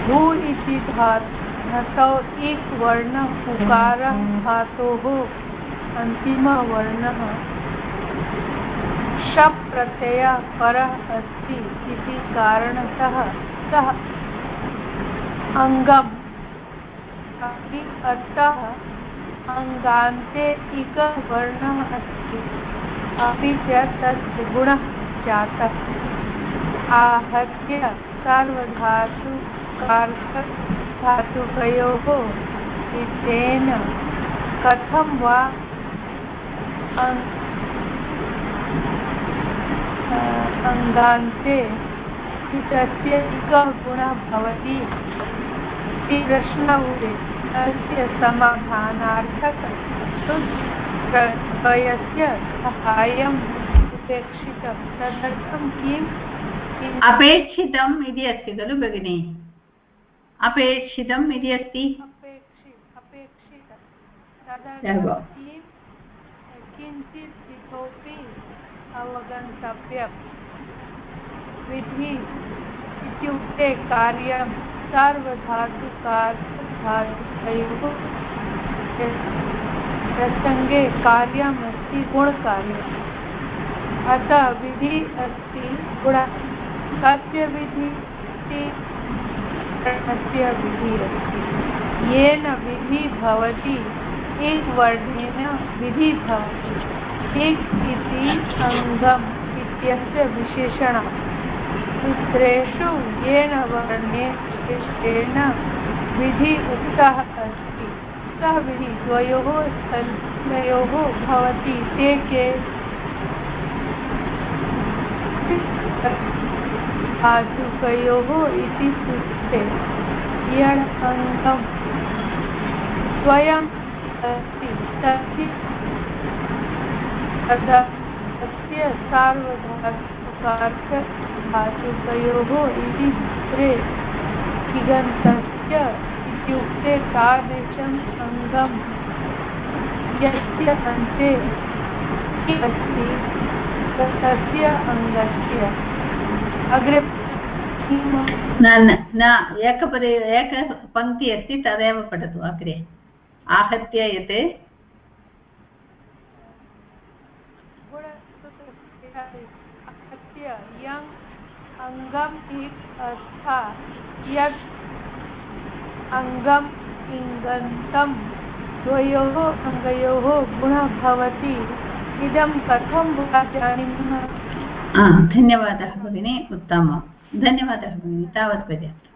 [SPEAKER 9] भू इति धातौ इक् वर्णः उकारः धातोः अन्तिमवर्णः। शप् प्रत्ययः परः अस्ति इति कारणतः सः अङ्गम् अपि अतः अङ्गान्ते इकः वर्णः अस्ति। अपि च तस्य गुणः जातः। आहत्य सार्वधातुकार्थधातुकयोः इत्येन कथं वा अङ्गान्ते तस्य एकः गुणः भवति। इति प्रश्न तस्य समाधानार्थक द्वयस्य सहायम् उपेक्षितं। तदर्थं किम्?
[SPEAKER 1] अपेक्षितम् इति अस्ति खलु भगिनि। अपेक्षितम् इति अस्ति।
[SPEAKER 9] किञ्चित् इतोपि अवगन्तव्यम्। विधि इत्युक्ते कार्यं सार्वधातुकार्धातुकयोः प्रसङ्गे अस्ति गुणकार्यम् अतः विधि अस्ति गुण। कस्य विधि भवति एकवर्णेन विधि एक इति अङ्गम् इत्यस्य वर्णे विशिष्टेन विधि उक्तः अस्ति। सः विधि द्वयोः स्थलयोः भवति। ते के? धातुकयोः इति सूत्रे यण् अङ्गं स्वयम् अस्ति। तस्य तस्य सार्वधातुकार्थ इति सूत्रे तिगन्तस्य इत्युक्ते तादृशम् अङ्गं यस्य अन्ते अस्ति तस्य अङ्गस्य। अग्रे
[SPEAKER 1] न न एकपदे एकपङ्क्ति अस्ति तदेव पठतु अग्रे। आहत्य यत्।
[SPEAKER 9] अङ्गम् अस्था यत् अङ्गम् इङ्गन्तं द्वयोः अङ्गयोः गुणः भवति। इदं कथं जानीमः
[SPEAKER 1] धन्यवादः भगिनी उत्तमं धन्यवादः भगिनि, तावत् पर्याप्तम्।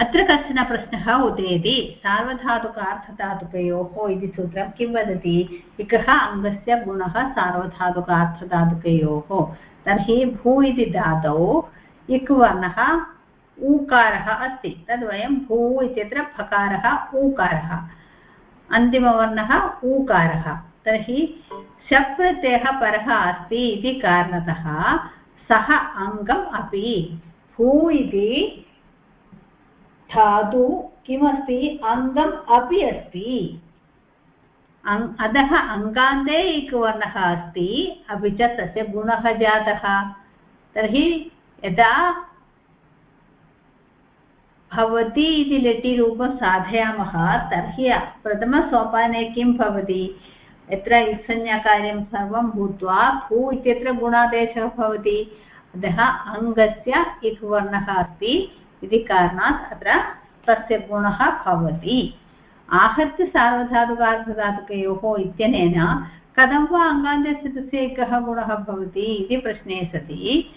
[SPEAKER 1] अत्र कश्चन प्रश्नः उदेति सार्वधातुकार्थधातुकयोः इति सूत्रं किं वदति? एकः अङ्गस्य गुणः सार्वधातुकार्थधातुकयोः। तर्हि भू इति धातौ इक् वर्णः ऊकारः अस्ति। तद् वयं भू इत्यत्र फकारः, ऊकारः। अन्तिमवर्णः, ऊकारः। तर्हि शप् प्रत्ययः परः अस्ति इति कारणतः सः अङ्गम् अपि भू इति धातु किमस्ति? अङ्गम् अपि अस्ति। अतः अङ्गान्ते एकवर्णः अस्ति, अपि च तस्य गुणः जातः। तर्हि यदा भवति इति लटिरूपं साधयामः, तर्हि प्रथमसोपाने किं भवति? यत्र इत्संज्ञाकार्यं सर्वं भूत्वा भू इत्यत्र गुणादेशः भवति। अतः अङ्गस्य इक्वर्णः अस्ति। इति कारणात् अत्र तस्य गुणः भवति। आहत्य सार्वधातुकार्धधातुकयोः इत्यनेन कथं वा अङ्गान्तस्य तस्य एकः गुणः भवति इति प्रश्ने सति।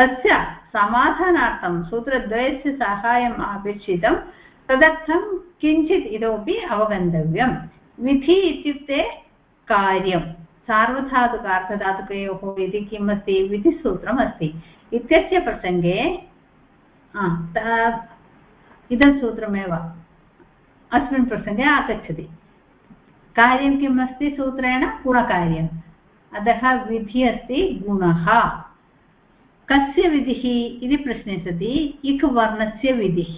[SPEAKER 1] अस्य समाधानार्थं सूत्रद्वयस्य साहाय्यम् अपेक्षितं, तदर्थं किञ्चित् इतोपि अवगन्तव्यं विधि इत्युक्ते कार्यं। सार्वधातुकार्थधातुकयोः इति किम् अस्ति विधिसूत्रम् अस्ति इत्यस्य प्रसङ्गे इदं सूत्रमेव। अस्मिन् प्रसङ्गे आगच्छति। कार्यं किम् अस्ति सूत्रेण गुणकार्यम्। अतः विधिः अस्ति गुणः। कस्य विधिः इति प्रश्ने सति, इक् वर्णस्य विधिः।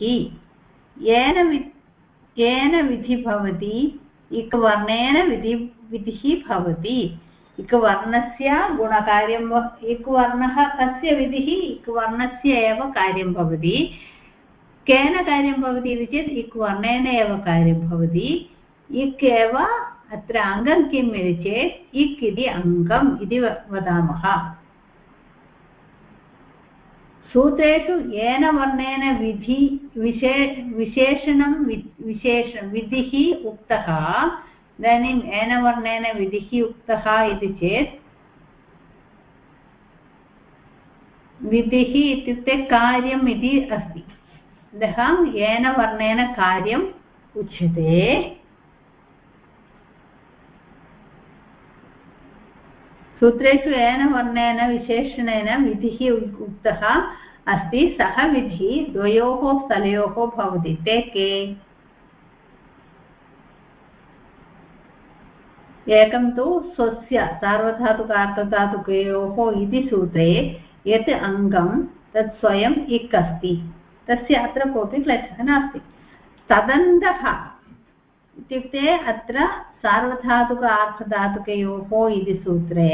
[SPEAKER 1] येन वि, येन विधि भवति, इक् विधि, विधिः भवति। इक्वर्णस्य गुणकार्यं इक्वर्णः कस्य विधिः इक्वर्णस्य एव कार्यं भवति। केन कार्यं भवति इति चेत् इक्वर्णेन एव कार्यं भवति। इक् एव अत्र अङ्गं किम् इति चेत्, इक् इति अङ्गम् इति वदामः। सूत्रेषु येन वर्णेन विधि विशे विशेषणं विशेष विधिः उक्तः. इदानीम् एनवर्णेन विधिः उक्तः इति चेत् विधिः इत्युक्ते कार्यम् इति अस्ति. अतः येन कार्यम् उच्यते. सूत्रेषु येन वर्णेन, विशेषणेन विधिः उक्तः अस्ति, सः विधिः द्वयोः स्थलयोः भवति, ते के? एकं तु स्वस्य सार्वधातुकार्थधातुकयोः इति सूत्रे यत् अङ्गं तत् स्वयम् इक् अस्ति, तस्य अत्र कोऽपि क्लेशः नास्ति। तदन्तः इत्युक्ते अत्र सार्वधातुक आर्थधातुकयोः इति सूत्रे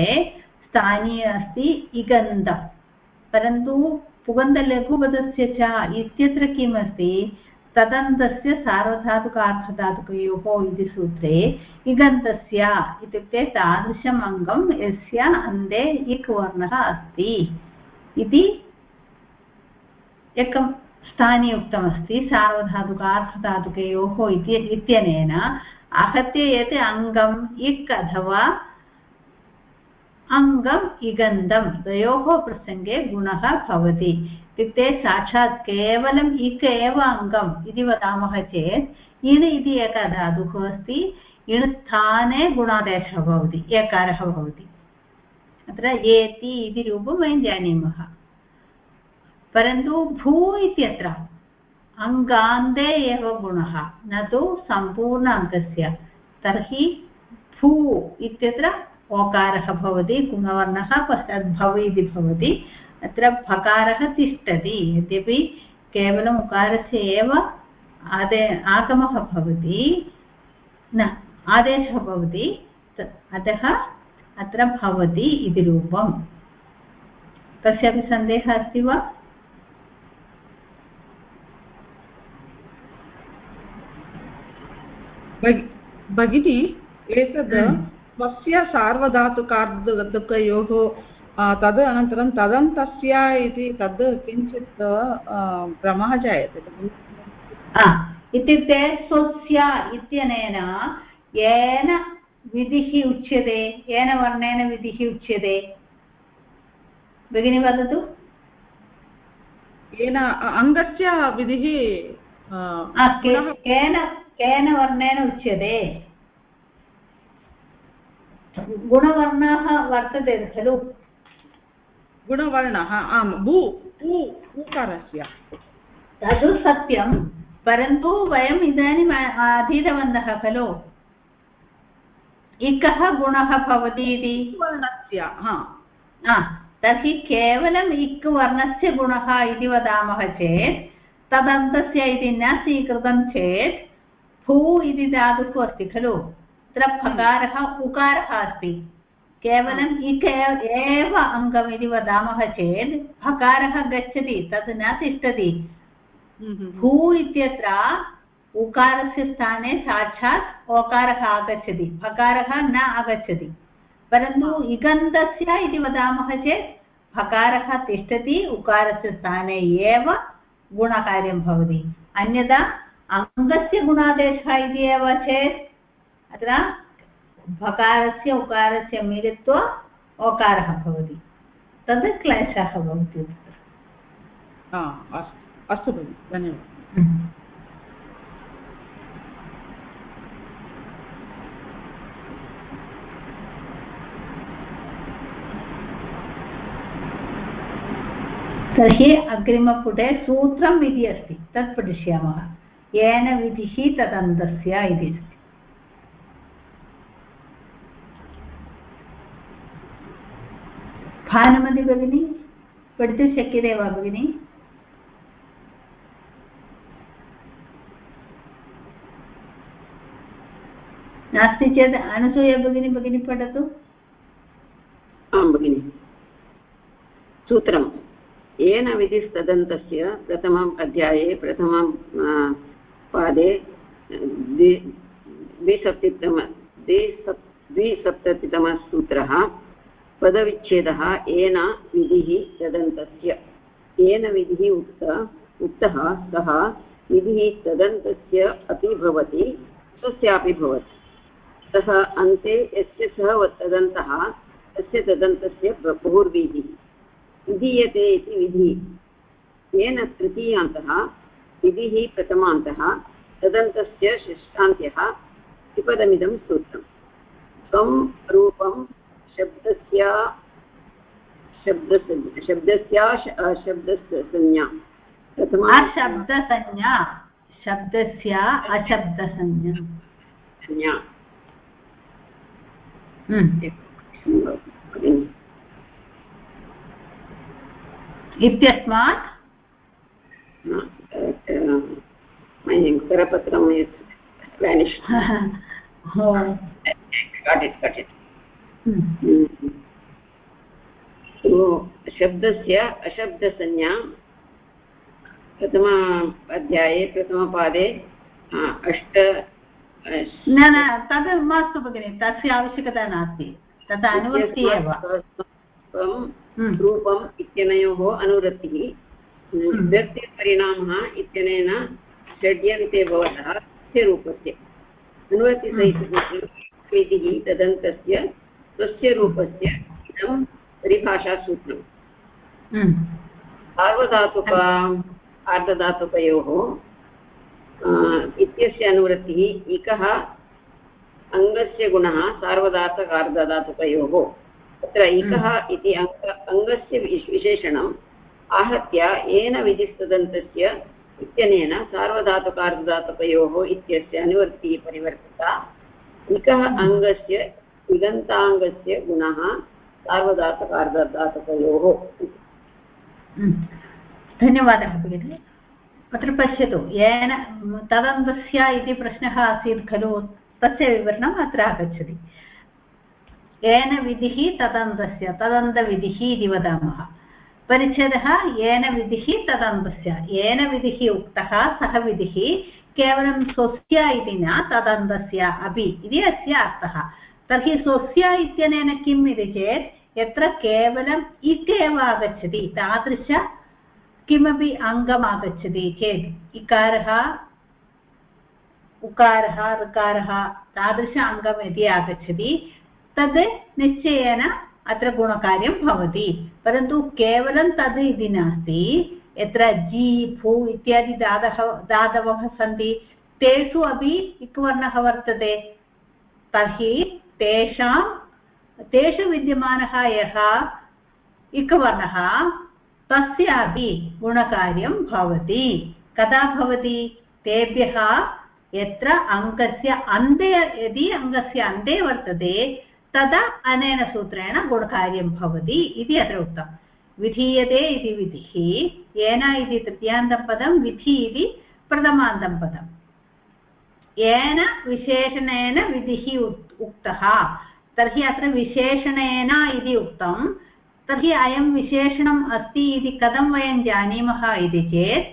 [SPEAKER 1] स्थानीय अस्ति इगन्धं. परन्तु पुगन्धलघुपदस्य च इत्यत्र किम् अस्ति तदन्तस्य सार्वधातुकार्थधातुकयोः इति सूत्रे इगन्तस्य इत्युक्ते तादृशम् अङ्गं यस्य अन्ते इक् वर्णः अस्ति. इति एकं स्थाने उक्तमस्ति सार्वधातुकार्थधातुकयोः इति इत्यनेन आहत्य यत् अङ्गम् इक् अथवा अङ्गम् इगन्धं द्वयोः प्रसङ्गे गुणः भवति। इत्युक्ते साक्षात् केवलम् इक् एव अङ्गम् इति वदामः चेत् इण् इति एकः धातुः अस्ति। इण् स्थाने गुणादेशः भवति, एकारः भवति। अत्र एति इति रूपं वयं जानीमः। परन्तु भू इत्यत्र अङ्गान्ते एव गुणः, न तु सम्पूर्ण अङ्गस्य। तर्हि भू इत्यत्र ओकारः भवति, गुणवर्णः पश्चात् भव इति भवति। अत्र भकारः तिष्ठति, यद्यपि केवलम् उकारस्य एव आदे, आगमः भवति, न, आदेशः भवति अतः अत्र भवति इति रूपम्। कस्यापि सन्देहः अस्ति वा?
[SPEAKER 10] भगिनी एतद् स्वस्य सार्वधातुकार्धकयोः तद् अनन्तरं तदन्तस्य इति तद् किञ्चित् भ्रमः जायते।
[SPEAKER 1] इत्युक्ते स्वस्य इत्यनेन येन विधिः उच्यते येन वर्णेन विधिः उच्यते। भगिनी वदतु।
[SPEAKER 10] येन अङ्गस्य विधिः
[SPEAKER 1] केन केन वर्णेन उच्यते? गुणवर्णः वर्तते खलु।
[SPEAKER 10] गुणवर्णः आम् भू ऊकारस्य।
[SPEAKER 1] तद् सत्यं परन्तु वयम् इदानीम् अधीतवन्तः खलु। इकः गुणः भवति इति।
[SPEAKER 10] वर्णस्य
[SPEAKER 1] तर्हि केवलम् इक् वर्णस्य गुणः इति वदामः चेत् तदन्तस्य इति न स्वीकृतं चेत् भू इति धातुः अस्ति खलु? तत्र फकारः उकारः अस्ति। केवलम् इक एव अङ्गम् इति वदामः चेत् फकारः गच्छति तत् न तिष्ठति। भू इत्यत्र उकारस्य स्थाने साक्षात् ओकारः आगच्छति फकारः न आगच्छति। परन्तु इगन्धस्य इति वदामः चेत् फकारः तिष्ठति उकारस्य स्थाने एव गुणकार्यं भवति। अन्यथा अङ्गस्य गुणादेशः इति एव चेत् अत्र भकारस्य उकारस्य मिलित्वा ओकारः भवति। तद् क्लेशः भवति।
[SPEAKER 10] अस्तु भगिनि धन्यवादः।
[SPEAKER 1] तर्हि अग्रिमपुटे सूत्रम् इति अस्ति तत् पठिष्यामः। येन विधिः तदन्तस्य इति। भानुमति भगिनी, पठितुं शक्यते वा भगिनि? नास्ति चेत् अनसूया भगिनी भगिनी पठतु।
[SPEAKER 4] आं भगिनि। सूत्रं येन विधिस्तदन्तस्य प्रथमम् अध्याये प्रथमं पादे द्विसप्ततितमः सूत्रः पदविच्छेदः येन विधिः तदन्तस्य। येन विधिः उक्त, उक्तः सः विधिः तदन्तस्य अपि भवति, स्वस्यापि भवति। सः अन्ते यस्य सः तदन्तः, तस्य तदन्तस्य विधीयते इति विधिः। येन तृतीयान्तः विधिः प्रथमान्तः तदन्तस्य षष्ठान्त्यः त्रिपदमिदं सूत्रम्। त्वं रूपं शब्दस्य शब्दस्य शब्दस्य अशब्दस्य संज्ञा। प्रथमा
[SPEAKER 1] शब्दस्य अशब्दसंज्ञा।
[SPEAKER 4] संज्ञा।
[SPEAKER 1] हम्म। इत्यस्मात्?
[SPEAKER 4] करपत्रं वेनिश्
[SPEAKER 1] हो
[SPEAKER 4] got it got it
[SPEAKER 1] हम्म।
[SPEAKER 4] तो शब्दस्य अशब्दसंज्ञा प्रथम अध्याये प्रथमपादे अष्ट
[SPEAKER 1] न न तद् मास्तु भगिनि तस्य आवश्यकता नास्ति तत् अनुवृत्ति एव हम्म।
[SPEAKER 4] रूपम् इत्यनयोः अनुवृत्तिः व्यक्तिपरिणामः इत्यनेन षड्यन्ते भवतः रूपस्य अनुवृत्तिसहितविधिः तदन्तस्य स्वस्य रूपस्य इदं परिभाषासूत्रम्। सार्वधातुक आर्धधातुकयोः इत्यस्य अनुवृत्तिः इकः अङ्गस्य गुणः तत्र इकः इति अङ्ग अङ्गस्य विशेषणम् आहत्य येन विधिस्तदन्तस्य इत्यनेन सार्वधातुकार्धधातुकयोः इत्यस्य अनुवृत्तिः परिवर्तिता। इकः अङ्गस्य इगन्ताङ्गस्य गुणः सार्वधातुकार्धधातुकयोः
[SPEAKER 1] धन्यवादः भगिनि। अत्र पश्यतु, येन तदन्तस्य इति प्रश्नः आसीत् खलु? तस्य विवरणम् अत्र आगच्छति। येन विधिः तदन्तस्य, तदन्तविधिः इति वदामः। परिच्छेदः येन विधिः तदन्तस्य। येन विधिः उक्तः, सः विधिः केवलं स्वस्य इति न, तदन्तस्य अपि इति अस्य अर्थः। तर्हि स्वस्य इत्यनेन किम् इति चेत्, यत्र केवलम् इक् एव आगच्छति, तादृश किमपि अङ्गम् आगच्छति चेत्, इकारः, उकारः, ऋकारः, तादृश अङ्गम् यदि आगच्छति, तद् निश्चयेन अत्र गुणकार्यं भवति। परन्तु केवलं तद् इति नास्ति, यत्र जि, फु इत्यादि दादः दादवः सन्ति, तेषु अपि इक्वर्णः वर्तते। तर्हि तेषां, तेषु विद्यमानः यः इकवर्णः तस्यापि गुणकार्यं भवति। कदा भवति? तेभ्यः यत्र अङ्कस्य अन्ते, यदि अङ्गस्य अन्ते वर्तते तदा अनेन सूत्रेण गुणकार्यं भवति इति अत्र उक्तं। विधीयते इति विधिः, येन इति तृतीयान्तं पदं, विधि इति प्रथमान्तं पदम् येन विशेषणेन विधिः उक्तः, तर्हि अत्र विशेषणेन इति उक्तं। तर्हि अयं विशेषणम् अस्ति इति कथं वयं जानीमः इति चेत्,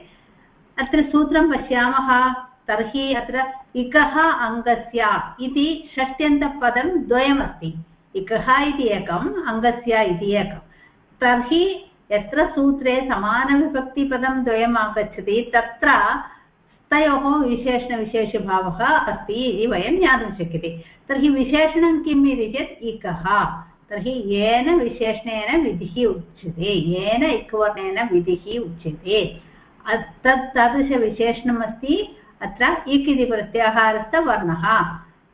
[SPEAKER 1] अत्र सूत्रं पश्यामः। तर्हि अत्र इकः अङ्गस्य इति षष्ट्यन्तपदं द्वयमस्ति। इकः इति एकम् अङ्गस्य इति एकं। तर्हि यत्र सूत्रे समानविभक्तिपदं द्वयम् आगच्छति तत्र तयोः विशेषणविशेषभावः अस्ति इति वयं ज्ञातुं शक्यते। तर्हि विशेषणं किम् इति चेत् इकः। तर्हि येन विशेषणेन विधिः उच्यते, येन इक्वर्णेन विधिः उच्यते। तत् तादृशविशेषणमस्ति। अत्र इक् इति प्रत्याहारस्थवर्णः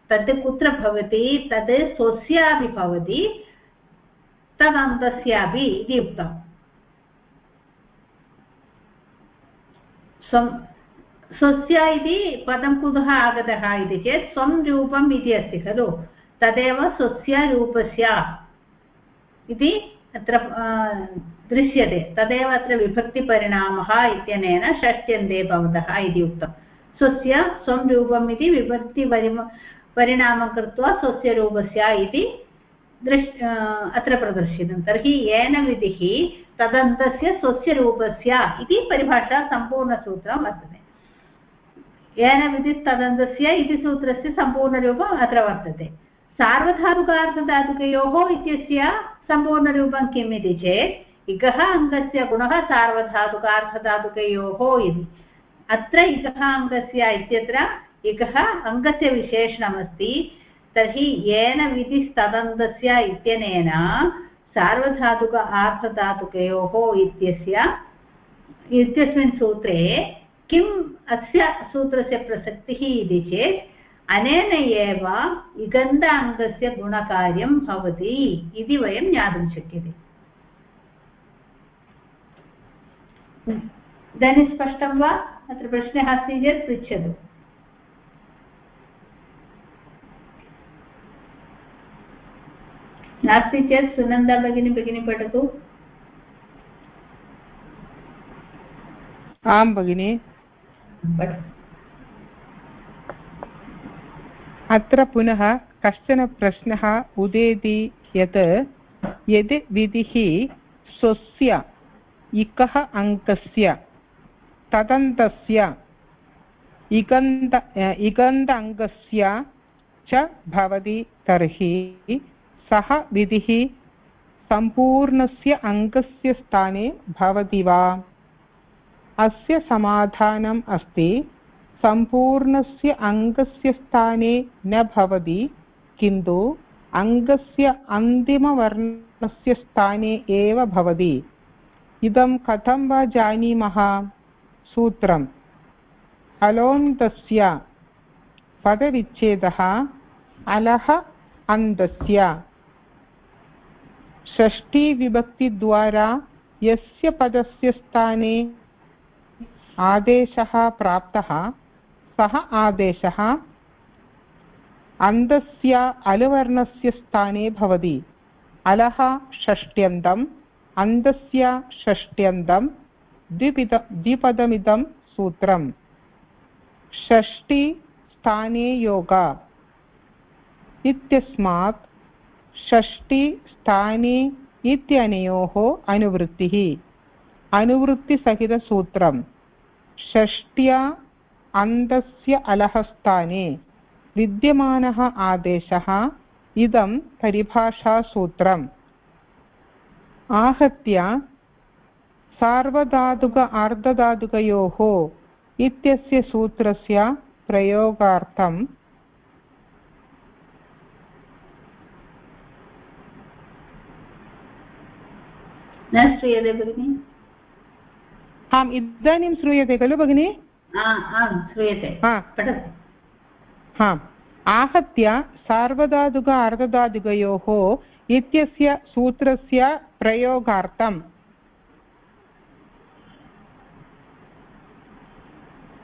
[SPEAKER 1] तत् कुत्र भवति? तद् स्वस्यापि भवति तदन्तस्यापि इति उक्तम्। स्वं स्वस्य इति पदं कुतः आगतः इति चेत् स्वं रूपम् इति अस्ति खलु। तदेव स्वस्य रूपस्य इति अत्र दृश्यते। तदेव अत्र विभक्तिपरिणामः इत्यनेन षष्ट्यन्ते भवतः इति उक्तम्। स्वस्य स्वं रूपम् इति विभक्तिपरिम परिणामं कृत्वा स्वस्य रूपस्य इति दृश् अत्र प्रदर्शितं। तर्हि येन विधिः तदन्तस्य स्वस्य रूपस्य इति परिभाषा सम्पूर्णसूत्रं वर्तते। येन विधिस्तदन्तस्य इति सूत्रस्य सम्पूर्णरूपम् अत्र वर्तते। सार्वधातुकार्थधातुकयोः इत्यस्य सम्पूर्णरूपं किम् इति चेत् इकः अङ्गस्य गुणः सार्वधातुकार्थधातुकयोः इति। अत्र इकः अङ्गस्य इत्यत्र एकः अङ्गस्य विशेषणमस्ति तर्हि येन विधिस्तदन्तस्य इत्यनेन सार्वधातुक आर्थधातुकयोः इत्यस्य, इत्यस्मिन् सूत्रे किम् अस्य सूत्रस्य प्रसक्तिः इति चेत्, अनेन एव इगन्ध अङ्गस्य गुणकार्यं भवति इति वयं ज्ञातुं शक्यते। इदानीं स्पष्टं वा? अत्र प्रश्नः अस्ति चेत् पृच्छतु। नास्ति चेत् सुनन्दा भगिनी भगिनी पठतु।
[SPEAKER 11] आं भगिनि। अत्र पुनः कश्चन प्रश्नः उदेति यत् यदि विधिः स्वस्य इकः अङ्कस्य तदन्तस्य इगन्त इगन्त अङ्गस्य च भवति तर्हि सः विधिः सम्पूर्णस्य अङ्गस्य स्थाने भवति वा? अस्य समाधानम् अस्ति, सम्पूर्णस्य अङ्गस्य स्थाने न भवति, किन्तु अङ्गस्य अन्तिमवर्णस्य स्थाने एव भवति। इदं कथं वा जानीमः? सूत्रम्। अलोन्तस्य पदविच्छेदः अलः अन्तस्य षष्ठीविभक्तिद्वारा यस्य पदस्य स्थाने आदेशः प्राप्तः, सः आदेशः अन्तस्य अलवर्णस्य स्थाने भवति। अलः षष्ट्यन्तम् अन्तस्य षष्ट्यन्तं द्विपिद द्विपदमिदं सूत्रम्। षष्टि स्थाने योग। इत्यस्मात् षष्टि स्थाने इत्यनयोः अनुवृत्तिः। अनुवृत्तिसहितसूत्रम्। षष्ट्या अन्तस्य अलः स्थाने विद्यमानः आदेशः इदं परिभाषासूत्रम्। आहत्य सार्वधातुक अर्धधातुकयोः इत्यस्य सूत्रस्य प्रयोगार्थं
[SPEAKER 1] न श्रूयते भगिनि?
[SPEAKER 11] आम् इदानीं श्रूयते खलु भगिनि?
[SPEAKER 1] श्रूयते।
[SPEAKER 11] आम् आहत्य सार्वधातुक अर्धधातुकयोः इत्यस्य सूत्रस्य प्रयोगार्थम्।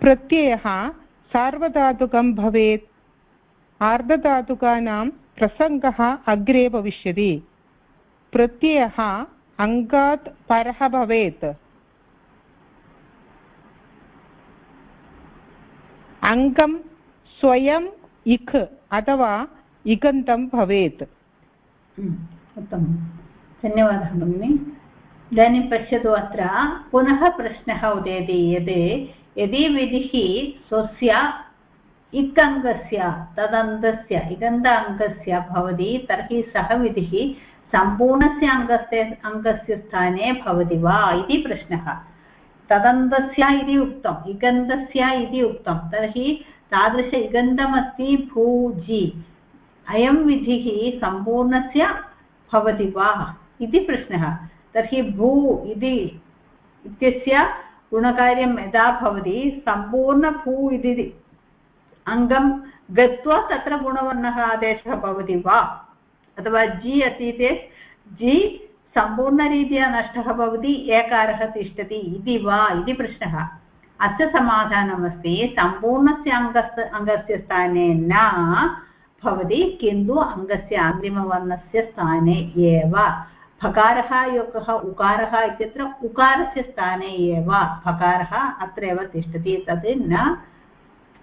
[SPEAKER 11] प्रत्ययः सार्वधातुकं भवेत्। आर्धधातुकानां प्रसङ्गः अग्रे भविष्यति। प्रत्ययः अङ्गात् परः भवेत्। अङ्गं स्वयम् इक् अथवा इगन्तं भवेत्।
[SPEAKER 1] उत्तमं। धन्यवादः, भगिनि। इदानीं पश्यतु अत्र पुनः प्रश्नः उदेति यत् यदि विधिः स्वस्य इक् अङ्गस्य तदन्तस्य इगन्त अङ्गस्य भवति, तर्हि सः विधिः सम्पूर्णस्य अङ्गस्य अङ्गस्य स्थाने भवति वा इति प्रश्नः। तदन्तस्य इति उक्तम् इगन्धस्य इति उक्तं, तर्हि तादृश इगन्धमस्ति भूजि। अयं विधिः सम्पूर्णस्य भवति वा इति प्रश्नः। तर्हि भू इति इत्यस्य गुणकार्यं यदा भवति सम्पूर्णभू इति अङ्गं गत्वा तत्र गुणवर्णः आदेशः भवति वा? अथवा जि अस्ति चेत् जि सम्पूर्णरीत्या नष्टः भवति, एकारः तिष्ठति इति वा इति प्रश्नः। अस्य समाधानमस्ति, सम्पूर्णस्य अङ्गस्य अङ्गस्य स्थाने न भवति, किन्तु अङ्गस्य अन्तिमवर्णस्य स्थाने एव। फकारः योगः, उकारः इत्यत्र उकारस्य स्थाने एव। फकारः अत्रैव तिष्ठति तत् न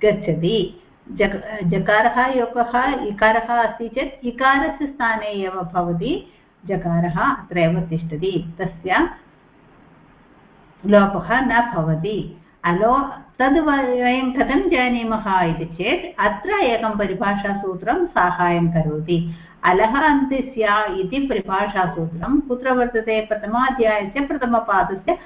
[SPEAKER 1] गच्छति। जक जकारः योगः, इकारः अस्ति चेत् इकारस्य स्थाने एव भवति। जकारः अत्रैव तिष्ठति, तस्य लोपः न भवति। अलो, तद् वयं कथं जानीमः इति चेत् अत्र एकं परिभाषासूत्रं साहाय्यं करोति। अलः अन्त्यस्य इति परिभाषासूत्रं कुत्र वर्तते? प्रथमाध्यायस्य, प्रथमपादस्य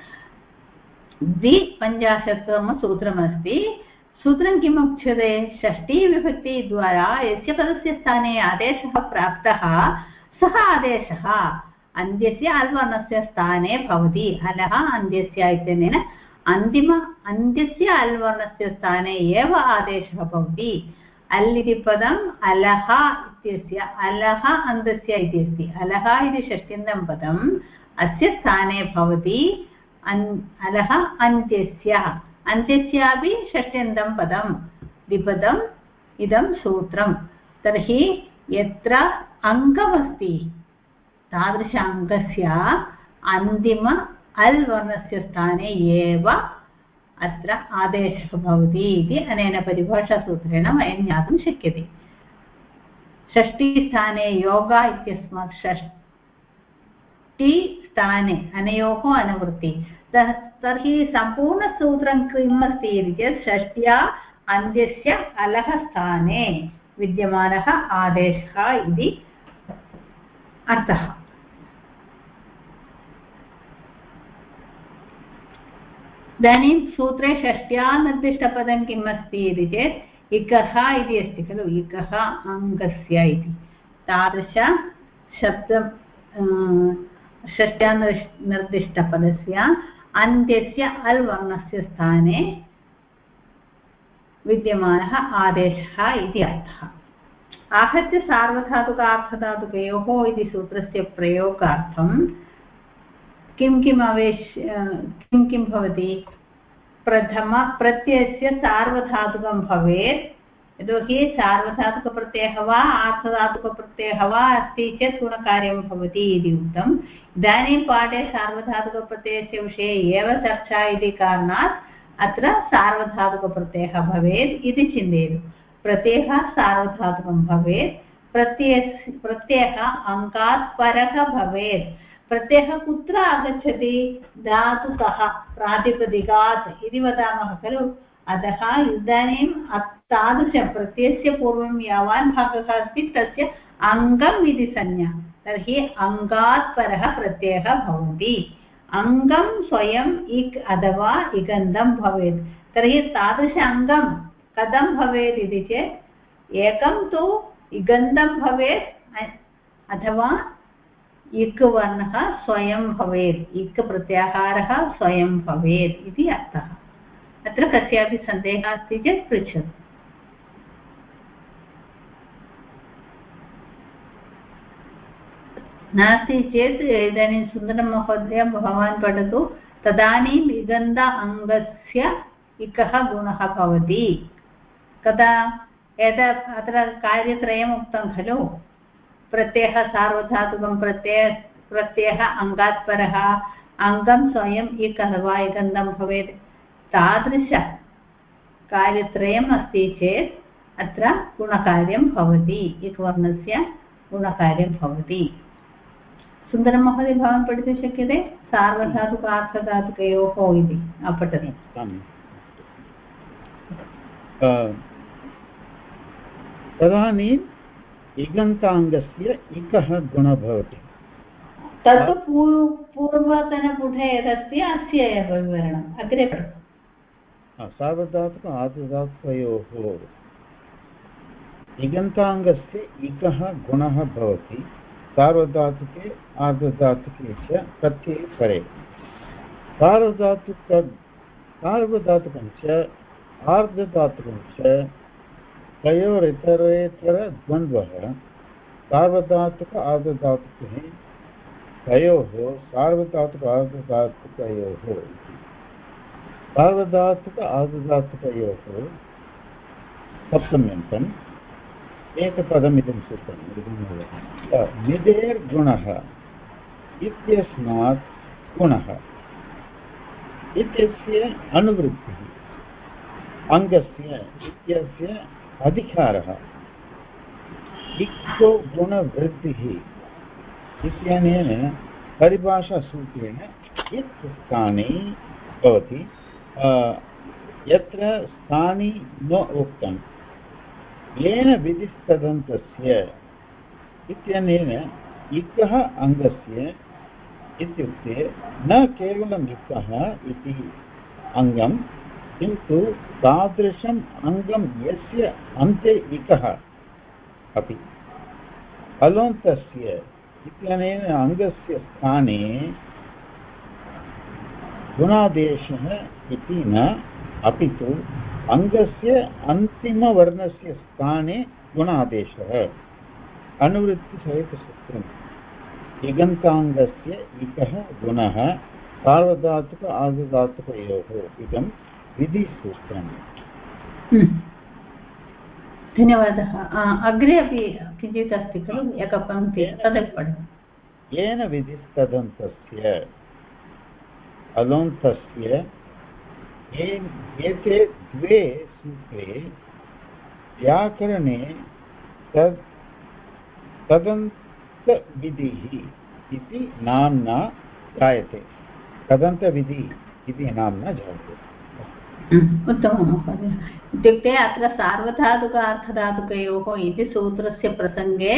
[SPEAKER 1] द्विपञ्चाशत्तमसूत्रमस्ति सूत्रं किम् उच्यते? षष्ठीविभक्तिद्वारा यस्य पदस्य स्थाने आदेशः प्राप्तः, सः आदेशः अन्त्यस्य अल्वर्णस्य स्थाने भवति। अलः अन्त्यस्य इत्यनेन अन्तिम अन्त्यस्य अल्वर्णस्य स्थाने एव आदेशः भवति। अल् इति पदम् अलः इत्यस्य अलः अन्तस्य इति अस्ति अलः इति षष्ट्यन्तं पदम् अस्य स्थाने भवति अन् अलः अन्त्यस्य अन्त्यस्यापि षष्ट्यन्तं पदं द्विपदम् इदं सूत्रं तर्हि यत्र अङ्गमस्ति तादृश अङ्गस्य अन्तिम अल् वर्णस्य स्थाने एव अत्र आदेशः भवति इति अनेन परिभाषासूत्रेण वयं ज्ञातुं शक्यते। षष्टिस्थाने योग इत्यस्मात् षष्टिस्थाने अनयोः अनुवृत्ति। तर्हि सम्पूर्णसूत्रं किम् अस्ति इति चेत् षष्ट्या अन्त्यस्य अलः विद्यमानः आदेशः इति अर्थः। इदानीं सूत्रे षष्ट्या निर्दिष्टपदं किम् अस्ति इति चेत् इकः इति अस्ति खलु, इकः अङ्गस्य इति। तादृश शब्दं षष्ट्या निर्दिष्टपदस्य अन्त्यस्य अल् वर्णस्य स्थाने विद्यमानः आदेशः इति अर्थः। आहत्य सार्वधातुकार्थधातुकयोः इति सूत्रस्य प्रयोगार्थं किं किम् अवेश् किं किं भवति? प्रथम प्रत्ययस्य सार्वधातुकं भवेत्। यतोहि सार्वधातुकप्रत्ययः वा, आर्थधातुकप्रत्ययः वा अस्ति चेत् गुणकार्यं भवति इति उक्तम्। इदानीं पाठे सार्वधातुकप्रत्ययस्य विषये एव चर्चा इति कारणात् अत्र सार्वधातुकप्रत्ययः भवेत् इति चिन्तयतु। प्रत्ययः सार्वधातुकं भवेत्। प्रत्ययस्य प्रत्ययः अङ्कात् परः भवेत्। प्रत्ययः कुत्र आगच्छति? धातुतः प्रातिपदिकात् इति वदामः खलु। अतः इदानीं तादृशप्रत्ययस्य पूर्वं यावान् भागः अस्ति। तस्य अङ्गम् इति संज्ञा। तर्हि अङ्गात् परः प्रत्ययः भवति। अङ्गं स्वयम् इक् अथवा इगन्धं भवेत्। तर्हि तादृश अङ्गं कथं भवेत् इति चेत्? एकं तु इगन्धं भवेत्, अथवा इक् वर्णः स्वयं भवेत् इक् प्रत्याहारः स्वयं भवेत् इति अर्थः। अत्र कस्यापि सन्देहः अस्ति चेत् पृच्छतु। नास्ति चेत् इदानीं सुन्दरमहोदय, भवान् पठतु। तदानीम् इगन्ध अङ्गस्य इकः गुणः भवति। कदा? एतत् अत्र कार्यत्रयम् उक्तं खलु? प्रत्ययः सार्वधातुकं प्रत्यय, प्रत्ययः अङ्गात् परः अङ्गं स्वयम् एकः वा एकन्दं भवेत्। तादृशकार्यत्रयम् अस्ति चेत् अत्र गुणकार्यं भवति एकवर्णस्य गुणकार्यं भवति। सुन्दरं महोदय भवान् पठितुं शक्यते? सार्वधातुकार्थधातुकयोः इति पठति
[SPEAKER 12] तदानीं इगन्ताङ्गस्य इकः गुणः भवति।
[SPEAKER 1] तत्तु पूर्वतनपुटे यदस्ति अस्य एव विवरणम्। अग्रे
[SPEAKER 12] सार्वधातुक आर्धधातुकयोः। इगन्ताङ्गस्य इकः गुणः भवति। सार्वधातुके आर्धधातुके च प्रत्यये परे। सार्वधातुक सार्वधातुकं च आर्धधातुकं च तयोरितरेतरद्वन्द्वः सार्वधातुक आर्धधातुकः तयोः सार्वधातुक आर्धधातुकयोः सार्वधातुक आर्धधातुकयोः सप्तम्यन्तम् एकपदमिदं सूत्रम् निधेर्गुणः इत्यस्मात् गुणः। इत्यस्य अनुवृत्तिः। अङ्गस्य इत्यस्य अधिकारः। इक्तो गुणवृद्धिः इत्यनेन परिभाषासूत्रेण यत् भवति यत्र स्थानि न उक्तं। येन विधिस्तदन्तस्य इत्यनेन इकः अङ्गस्य इत्युक्ते न केवलम् इकः इति अङ्गं किन्तु तादृशम् अङ्गं यस्य अन्ते इकः अपि अलोन्तस्य इत्यनेन अङ्गस्य स्थाने गुणादेशः इति न, अपि तु अङ्गस्य अन्तिमवर्णस्य स्थाने गुणादेशः। अनुवृत्तिसहितसूत्रम्। इगन्ताङ्गस्य इकः गुणः, सार्वधातुक आर्धधातुकयोः इदं विधिसूत्रम्।
[SPEAKER 1] हम्म। धन्यवादः। अग्रे अपि किञ्चित् अस्ति खलु? एकपङ्क्ति तदेव पठतु
[SPEAKER 12] येन विधिस्तदन्तस्य अलोन्तस्य एते द्वे सूत्रे व्याकरणे तद् तदन्तविधिः इति नाम्ना जायते। तदन्तविधि इति नाम्ना जायते।
[SPEAKER 1] उत्तमं महोदय। इत्युक्ते अत्र सार्वधातुक अर्थधातुकयोः इति सूत्रस्य प्रसङ्गे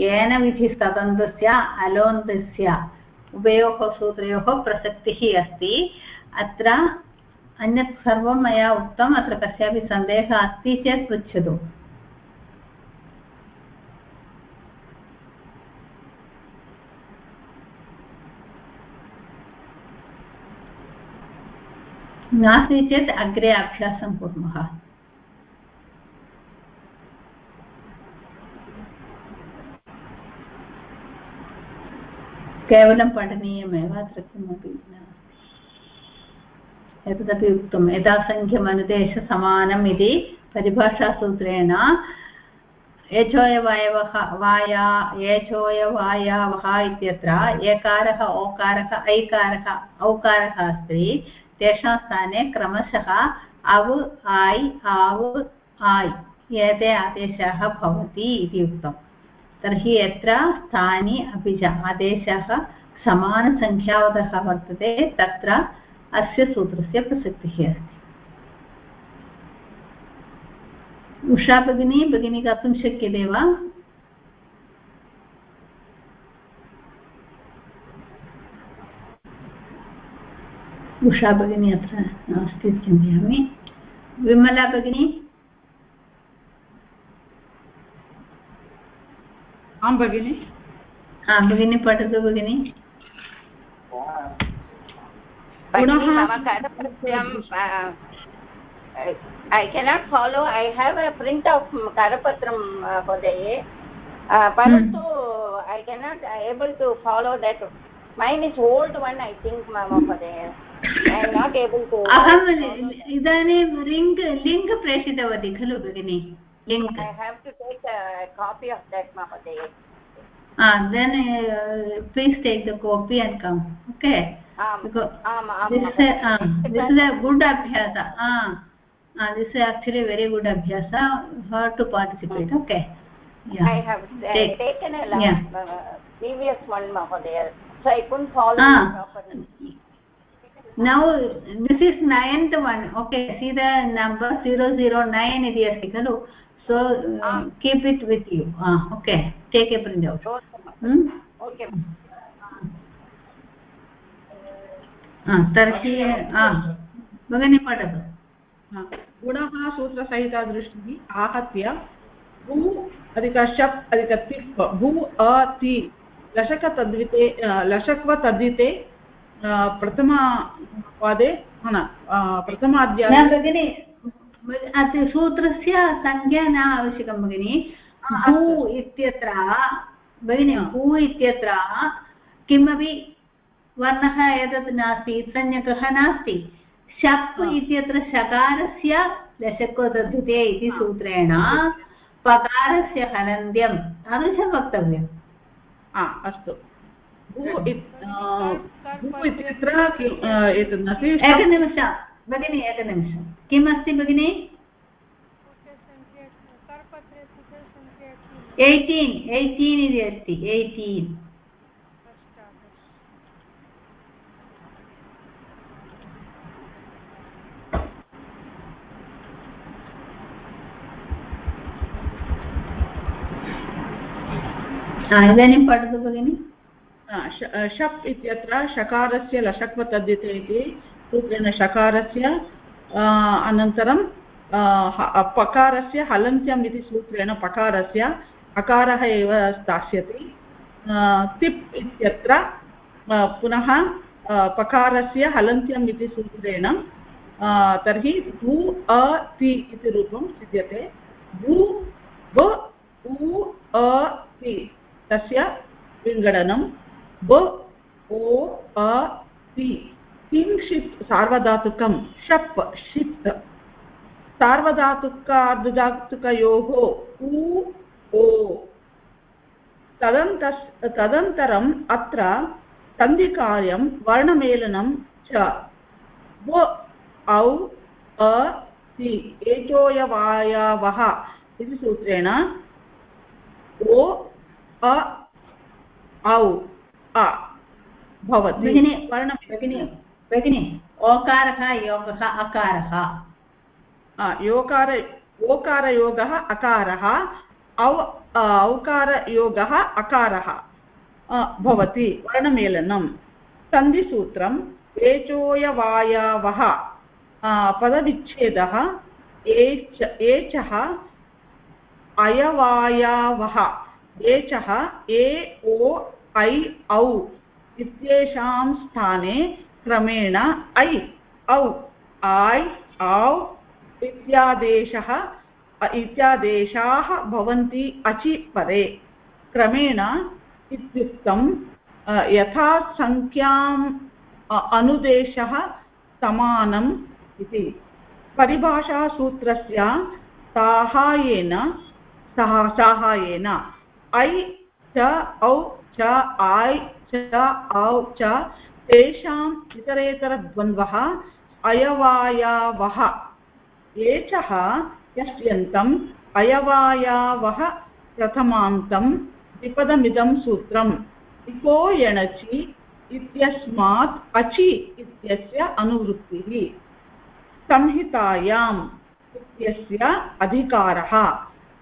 [SPEAKER 1] येन विधिस्तदन्तस्य अलोन्तस्य उभयोः सूत्रयोः प्रसक्तिः अस्ति। अत्र अन्यत् सर्वं मया उक्तम्, अत्र कस्यापि सन्देहः अस्ति चेत् पृच्छतु। नास्ति चेत् अग्रे अभ्यासं कुर्मः। केवलं पठनीयमेव, अत्र किमपि नास्ति एतदपि उक्तं यथासङ्ख्यमनुदेशसमानम् इति परिभाषासूत्रेण एचोयवायवः वाया एचोयवायावः इत्यत्र एकारः, ओकारः, ऐकारः, औकारः अस्ति। तेषां स्थाने क्रमशः अव् ऐ, आव् आय् एते आदेशाः भवति इति उक्तम् तर्हि यत्र स्थानि अपि च आदेशः समानसङ्ख्यावतः वर्तते, तत्र अस्य सूत्रस्य प्रसक्तिः अस्ति। उषा भगिनी भगिनी कर्तुं शक्यते वा? उषा भगिनी अत्र नास्ति इति चिन्तयामि विमला भगिनी
[SPEAKER 10] आं भगिनि
[SPEAKER 1] हा भगिनी पठतु भगिनी
[SPEAKER 4] uh, I cannot follow. I have a print of Karapatram uh, for the uh, Parantu, I cannot uh, able to follow that. Mine is old one, I think, mama, for
[SPEAKER 1] अहम् इदानीं रिङ्ग् लिङ्क् प्रेषितवती खलु भगिनि link.
[SPEAKER 4] Copy of that महोदय.
[SPEAKER 1] Then please take the copy and come okay
[SPEAKER 4] this is a good अभ्यास this is actually very
[SPEAKER 1] good
[SPEAKER 4] अभ्यास how
[SPEAKER 1] to participate okay taken previous one महोदय. Now this is ninth one okay see the
[SPEAKER 4] number
[SPEAKER 1] zero zero nine इति अस्ति खलु so keep it with
[SPEAKER 4] you okay
[SPEAKER 1] take
[SPEAKER 4] a
[SPEAKER 1] print out तर्हि भगिनी पठतु
[SPEAKER 10] गुणः सूत्रसहिता दृष्टिः आहत्य भू अधिक शप् अधिक भू अति लषकतद्विते लषक्वतद्विते प्रथमपादे न प्रथमाध्याये
[SPEAKER 1] भगिनि सूत्रस्य संज्ञा न आवश्यकं भगिनि भू इत्यत्र भगिनि भू इत्यत्र किमपि वर्णः एतत् नास्ति संज्ञकः नास्ति शप् इत्यत्र शकारस्य दशकोदधुते इति सूत्रेण पकारस्य हलन्त्यं तादृशं वक्तव्यम्
[SPEAKER 10] अस्तु इत्यत्र एतत् नास्ति
[SPEAKER 1] एकनिमिषं भगिनि एकनिमिषं किम् अस्ति भगिनि? एय्टीन् एय्टीन् इति अस्ति एय्टीन्। इदानीं पठतु भगिनि
[SPEAKER 10] शप् इत्यत्र शकारस्य लशक्वतद्धिते इति सूत्रेण शकारस्य अनन्तरं पकारस्य हलन्त्यम् इति सूत्रेण पकारस्य, अकारः एव स्थास्यति तिप् इत्यत्र पुनः पकारस्य हलन्त्यम् इति सूत्रेण तर्हि भू, अ, ति इति रूपं सिद्ध्यते। भू ब उ, अ, ति, तस्य विङ्गडनं। ब, ओ, अ ति किंशित् सार्वधातुकं? शप् षित् सार्वधातुकार्धधातुकयोः उ, ओ। तदन्त तदनन्तरम् अत्र सन्धिकार्यं, वर्णमेलनं च। व, औ, अ, सि। एतोयवायावः। इति सूत्रेण। ओ, अ, औ। अ। भवति।
[SPEAKER 1] भगिनि भगिनि भगिनि ओकारः योगः अकारः।
[SPEAKER 10] योकार ओकारयोगः अकारः औ औकारयोगः अकारः। भवति वर्णमेलनं सन्धिसूत्रम् एचोयवायावः। पदविच्छेदः एच एचः अयवायावः। एचः ए ओ ऐ औ इत्येषां स्थाने क्रमेण ऐ, औ ऐ औ इत्यादेशः, इत्यादेशाः भवन्ति अचि परे क्रमेण इत्युक्तं यथा सङ्ख्याम् अनुदेशः समानम् इति। परिभाषासूत्रस्य साहाय्येन सह साहाय्येन ऐ च औ च ऐ च औ च, तेषाम् इतरेतरद्वन्द्वः, अयवायावः। एषः यस्यन्तम् अयवायावः प्रथमान्तं द्विपदमिदं सूत्रम्। इको यणचि इत्यस्मात् अचि इत्यस्य अनुवृत्तिः। संहितायाम् इत्यस्य अधिकारः।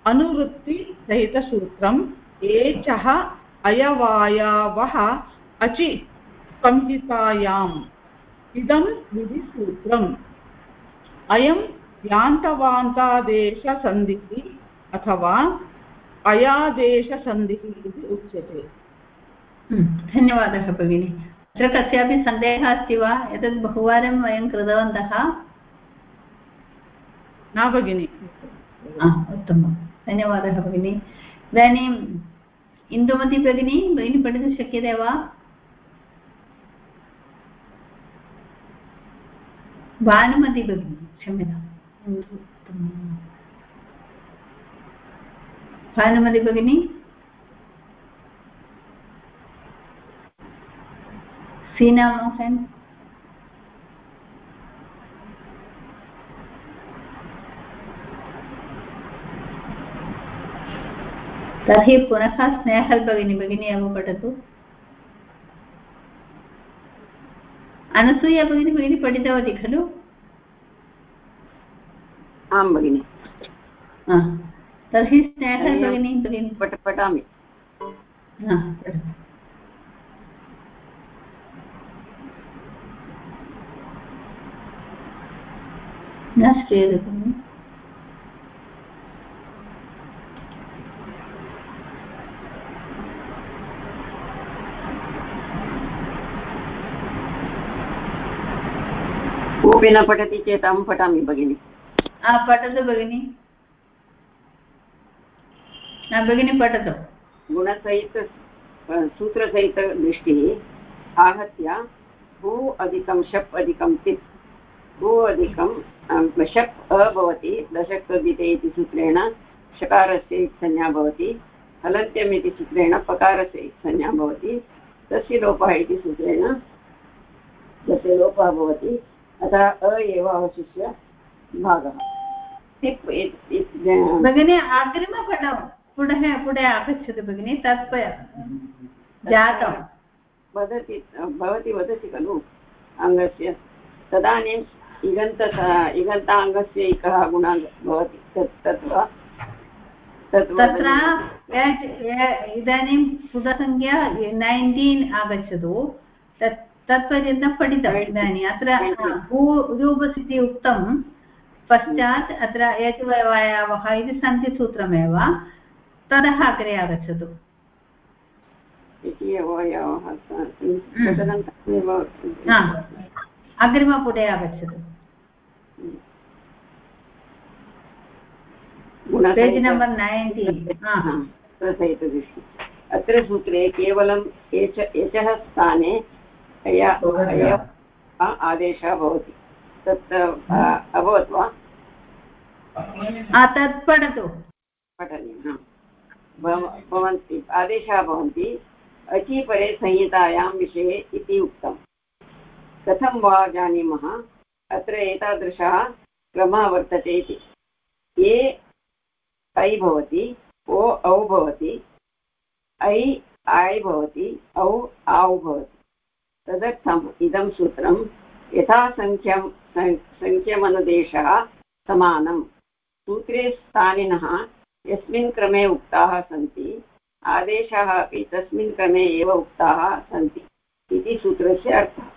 [SPEAKER 10] अनुवृत्तिसहितसूत्रम् एचः अयवायावः अचि संहितायाम्। इदं विधिसूत्रम्। अयं यान्तवान्तादेशसन्धिः अथवा अयादेशसन्धिः इति उच्यते।
[SPEAKER 1] हम्म, धन्यवादः भगिनि। अत्र कस्यापि सन्देहः अस्ति वा? एतत् बहुवारं वयं कृतवन्तः।
[SPEAKER 10] न भगिनि।
[SPEAKER 1] उत्तमं। धन्यवादः भगिनि। इदानीम् इन्दुमती भगिनी भगिनी पठितुं शक्यते वा भानुमती भगिनी क्षम्यताम् भानुमती भगिनी सीना मोहन् तर्हि पुनः स्नेहल् भगिनी भगिनी एव पठतु। अनसूया भगिनी भगिनी पठितवती खलु?
[SPEAKER 4] आं भगिनि।
[SPEAKER 1] तर्हि स्नेहल् भगिनी भगिनी।
[SPEAKER 4] पठ पठामि।
[SPEAKER 1] न श्रूयते भगिनि।
[SPEAKER 4] कोऽपि न पठति चेत् अहं पठामि भगिनि.
[SPEAKER 1] पठतु भगिनि. भगिनि पठतु
[SPEAKER 4] गुणसहित सूत्रसहितदृष्टिः आहत्य भू अधिकं शप् अधिकं तिप्. भू अधिकं शप् अ भवति दशक्तद्विते इति सूत्रेण शकारस्य संज्ञा भवति हलन्त्यम् इति सूत्रेण पकारस्य संज्ञा भवति तस्य लोपः इति सूत्रेण तस्य लोपः भवति। अतः अ एव अवशिष्य भागः। तिप्
[SPEAKER 1] भगिनि अग्रिमपटं पुनः पुनः आगच्छतु भगिनि तत् जातं।
[SPEAKER 4] वदति भवती वदति खलु अङ्गस्य। तदानीम् इगन्त इगन्ताङ्गस्य एकः गुणः भवति। तत् तत् वा
[SPEAKER 1] तत्र इदानीं पुटसङ्ख्या नैन्टीन् आगच्छतु। तत् तत्पर्यन्तं पठितम्। इदानीम् अत्र भूरूपस् इति उक्तं पश्चात् अत्र एकवयवः इति सन्धिसूत्रमेव ततः अग्रे आगच्छतु। हम्म। अग्रिमपुटे आगच्छतु।
[SPEAKER 4] अत्र सूत्रे केवलम् एषः स्थाने आदेशः भवति। तत् अभवत् वा?
[SPEAKER 1] तत् पठतु।
[SPEAKER 4] पठनीयं भवन्ति आदेशाः भवन्ति अचीपरे संहितायां विषये इति उक्तं। कथं वा जानीमः? अत्र एतादृशः क्रमः वर्तते इति। ये ऐ भवति ओ औ भवति ऐ ऐ भवति औ औ भवति। तदर्थम् इदं सूत्रं यथासङ्ख्यं सङ्ख्यमनुदेशः समानं सूत्रे स्थानिनः यस्मिन् क्रमे उक्ताः सन्ति, आदेशाः अपि तस्मिन् क्रमे एव उक्ताः सन्ति इति सूत्रस्य अर्थः।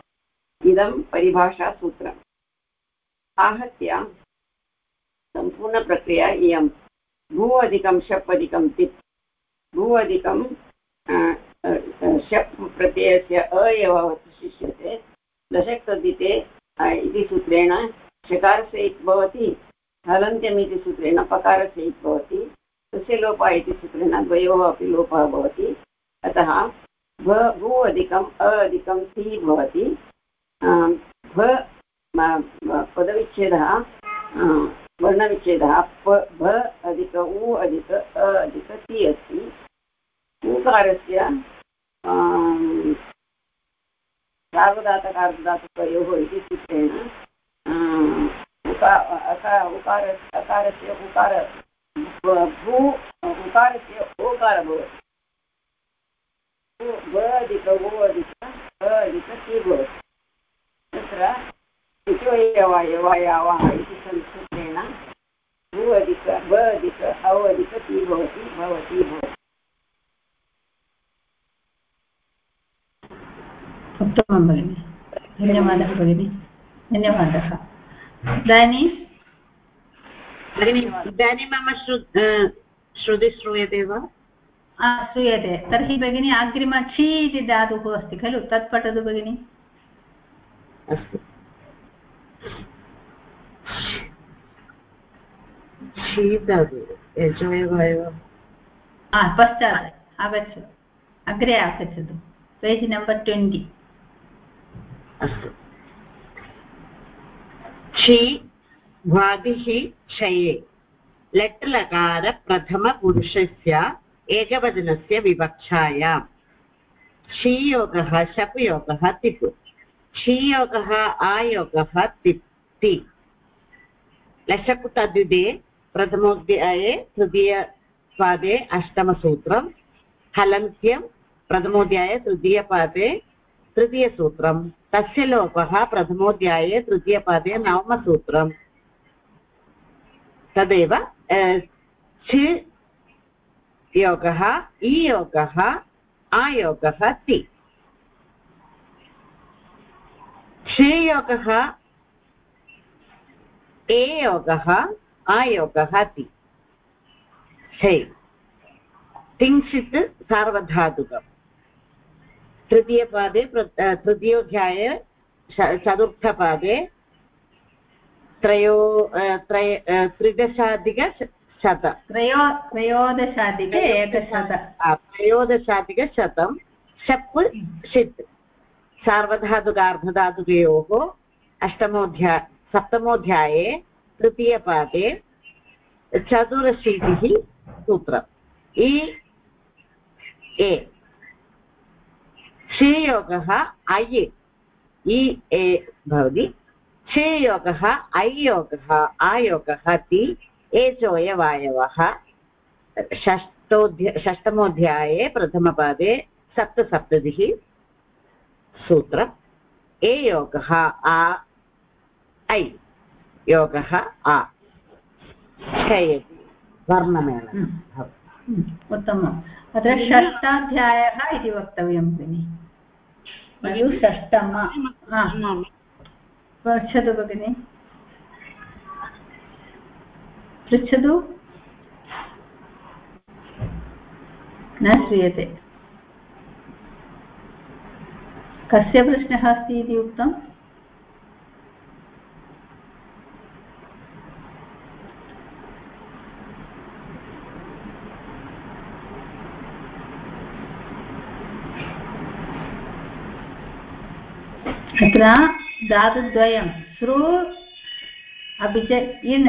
[SPEAKER 4] इदं परिभाषासूत्रम् आहत्य सम्पूर्णप्रक्रिया इयं। भू अधिकं, शप् अधिकं, तिप्। भू अधिकं शप् प्रत्ययस्य अ एव अवशिष्यते दशक् तद्धिते इति सूत्रेण शकारस्य इत् भवति हलन्त्यम् इति सूत्रेण पकारस्य इत् भवति, तस्य लोपः इति सूत्रेण द्वयोः अपि लोपः भवति। अतः भ, भू अधिकम्, अ अधिकं ति भवति। भ पदविच्छेदः वर्णविच्छेदः, प, भ अधिक, उ अधिक, अ अधिक, ति अस्ति। ऊकारस्य सार्वधातकार्धधातुकयोः इति सूत्रेण उकार अकारस्य उकार भू उकारस्य ओकार भवति ब अधिक ओ अधिक अ अधिक ति भवति तत्र इतोयवायवायावः इति सूत्रेण भू अधिक ब अधिक औ अधिक ति भवति भवति भवति
[SPEAKER 1] उत्तमं भगिनि धन्यवादः भगिनि धन्यवादः इदानीं
[SPEAKER 13] भगिनि इदानीं मम श्रु श्रुति श्रूयते वा
[SPEAKER 1] श्रूयते तर्हि भगिनि अग्रिम क्षी इति धातुः अस्ति खलु तत् पठतु भगिनि
[SPEAKER 13] अस्तु
[SPEAKER 1] पश्चात् आगच्छ अग्रे आगच्छतु पेज् नम्बर् ट्वेण्टि
[SPEAKER 13] अस्तु। क्षि भ्वादिः क्षये लट् लकारप्रथमपुरुषस्य एकवचनस्य विवक्षायाम्। क्षीयोगः शप् योगः तिप् क्षीयोगः आयोगः तिप्ति लशक् तद्विदे प्रथमोध्याये तृतीयपादे अष्टमसूत्रं। हलन्त्यं प्रथमोध्याये तृतीयपादे तृतीयसूत्रं तस्य लोपः प्रथमोध्याये तृतीयपादे नवमसूत्रम् तदेव छि योगः इयोगः आयोगः ति क्षेयोगः ए योगः आयोगः ति क्षे तिङ्क्षित् सार्वधातुकम् तृतीयपादे तृतीयोध्याये चतुर्थपादे त्रयो त्रय त्रिदशाधिकशत
[SPEAKER 1] त्रयो त्रयोदशाधिक एकशत।
[SPEAKER 13] त्रयोदशाधिकशतं शप् षित्। सार्वधातुकार्धधातुकयोः अष्टमोध्या सप्तमोध्याये तृतीयपादे चतुरशीतिः सूत्रम्। इ ए क्षेयोगः अय्। इ ए भवति। क्षेयोगः अयोगः आयोगः ति एचोयवायवः षष्ठोध्य षष्टमोध्याये प्रथमपादे सप्तसप्ततिः सूत्रम् ए योगः आ ऐ। योगः आ। क्षयति वर्णमेलनं
[SPEAKER 1] हम्म, उत्तमम्। अत्र षष्ठाध्यायः इति वक्तव्यं भगिनि। खलु षष्टम पृच्छतु भगिनि। पृच्छतु। न श्रूयते। कस्य प्रश्नः अस्ति इति उक्तम्? अत्र धातुद्वयं सृ अपि च इन्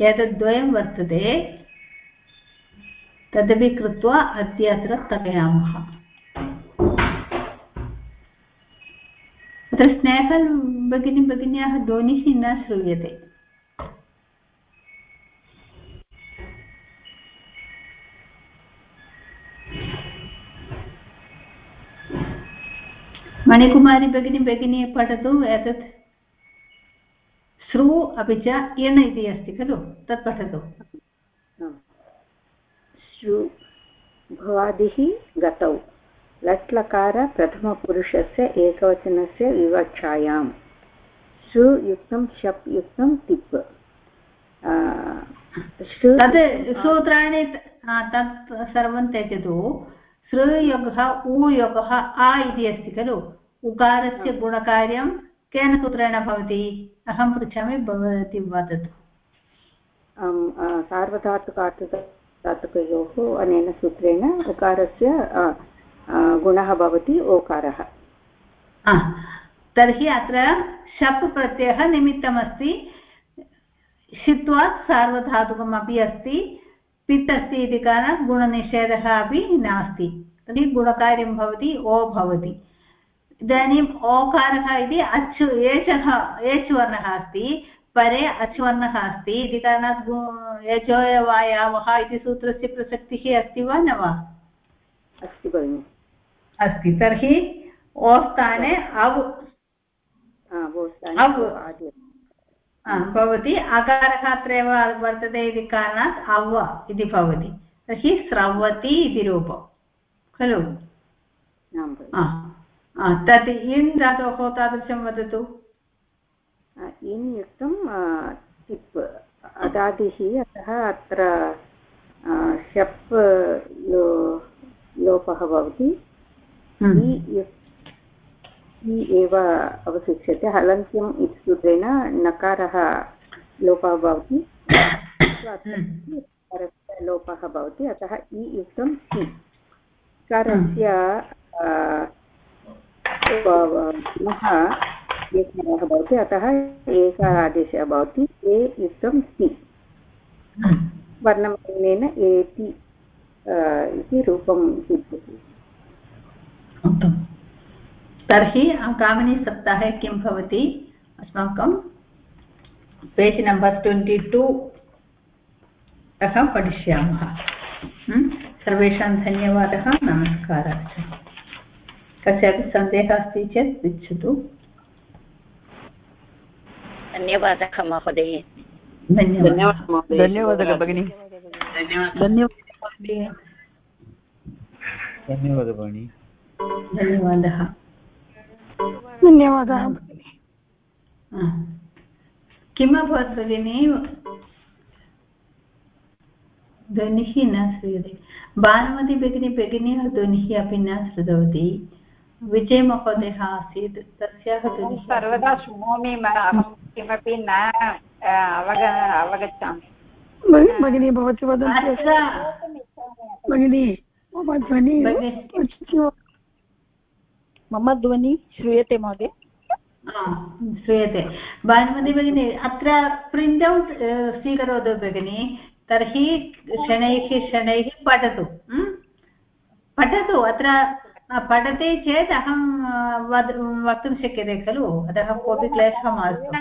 [SPEAKER 1] एतद्वयं वर्तते। तदपि कृत्वा अद्य अत्र स्थगयामः अत्र स्नेहल् भगिनी, भगिन्याः ध्वनिः न श्रूयते। मणिकुमारी भगिनी भगिनी पठतु एतत् श्रु अपि च इण् इति अस्ति खलु? तत् पठतु।
[SPEAKER 8] श्रु भवादिः गतौ। लट् लकार प्रथमपुरुषस्य एकवचनस्य विवक्षायां श्रु युक्तं शप् युक्तं तिप्।
[SPEAKER 1] तत् सूत्राणि तत् सर्वं त्यजतु। सृयोगः उयोगः आ इति अस्ति खलु? उकारस्य गुणकार्यं केन सूत्रेण भवति? अहं पृच्छामि भवती वदतु।
[SPEAKER 8] सार्वधातुकार्तधातुकयोः अनेन सूत्रेण उकारस्य गुणः भवति ओकारः।
[SPEAKER 1] तर्हि अत्र शप् प्रत्ययः निमित्तमस्ति। षित्वात् सार्वधातुकमपि अस्ति। पित् अस्ति इति कारणात् गुणनिषेधः अपि नास्ति। तर्हि गुणकार्यं भवति ओ भवति। इदानीम् ओकारः इति अच् एचः एच् वर्णः अस्ति परे अच् वर्णः अस्ति इति कारणात् यजोयवायावः इति सूत्रस्य प्रसक्तिः अस्ति वा न वा?
[SPEAKER 8] अस्ति भगिनि।
[SPEAKER 1] अस्ति तर्हि ओ स्थाने अव् अव् भवति अकारः अत्रैव वर्तते इति कारणात् अव इति भवति। तर्हि स्रवति इति रूपं खलु? तत् इन् धातोः तादृशं वदतु।
[SPEAKER 8] इन् युक्तं टिप् अदादिः अतः अत्र शप् लोपः भवति। एव अवशिष्यते। हलन्त्यम् इति सूत्रेण नकारः लोपः भवति। लोपः भवति। अतः इ युक्तं सि कारस्य पुनः एकारः भवति। अतः एक आदेशः भवति ए युक्तं सि वर्णमानेन एति इति रूपं सिद्ध्यति
[SPEAKER 1] तर्हि आगामिनीसप्ताहे किं भवति? अस्माकं पेज् नम्बर् ट्वेण्टि टु तः पठिष्यामः। सर्वेषां धन्यवादः नमस्कारः कस्यापि सन्देहः अस्ति चेत् पृच्छतु।
[SPEAKER 4] धन्यवादः महोदय।
[SPEAKER 1] धन्यवादः।
[SPEAKER 5] धन्यवादः भगिनि।
[SPEAKER 1] धन्यवादः।
[SPEAKER 12] धन्यवादः भगिनि।
[SPEAKER 1] धन्यवादः।
[SPEAKER 9] धन्यवादः
[SPEAKER 1] किम् अभवत् भगिनि? ध्वनिः न श्रूयते। भानुमति भगिनी भगिन्याः ध्वनिः अपि न श्रुतवती। विजयमहोदयः आसीत्। तस्याः
[SPEAKER 4] सर्वदा शृणोमि अहं किमपि न अवग अवगच्छामि।
[SPEAKER 9] भगिनी भवती भगिनी मम ध्वनि मम ध्वनि श्रूयते महोदय?
[SPEAKER 1] श्रूयते। भानुमति भगिनी अत्र प्रिण्ट् औट् स्वीकरोतु भगिनी। तर्हि शनैः शनैः पठतु पठतु अत्र पठति चेत् अहं वद् वक्तुं शक्यते खलु अतः कोऽपि क्लेशः मास्तु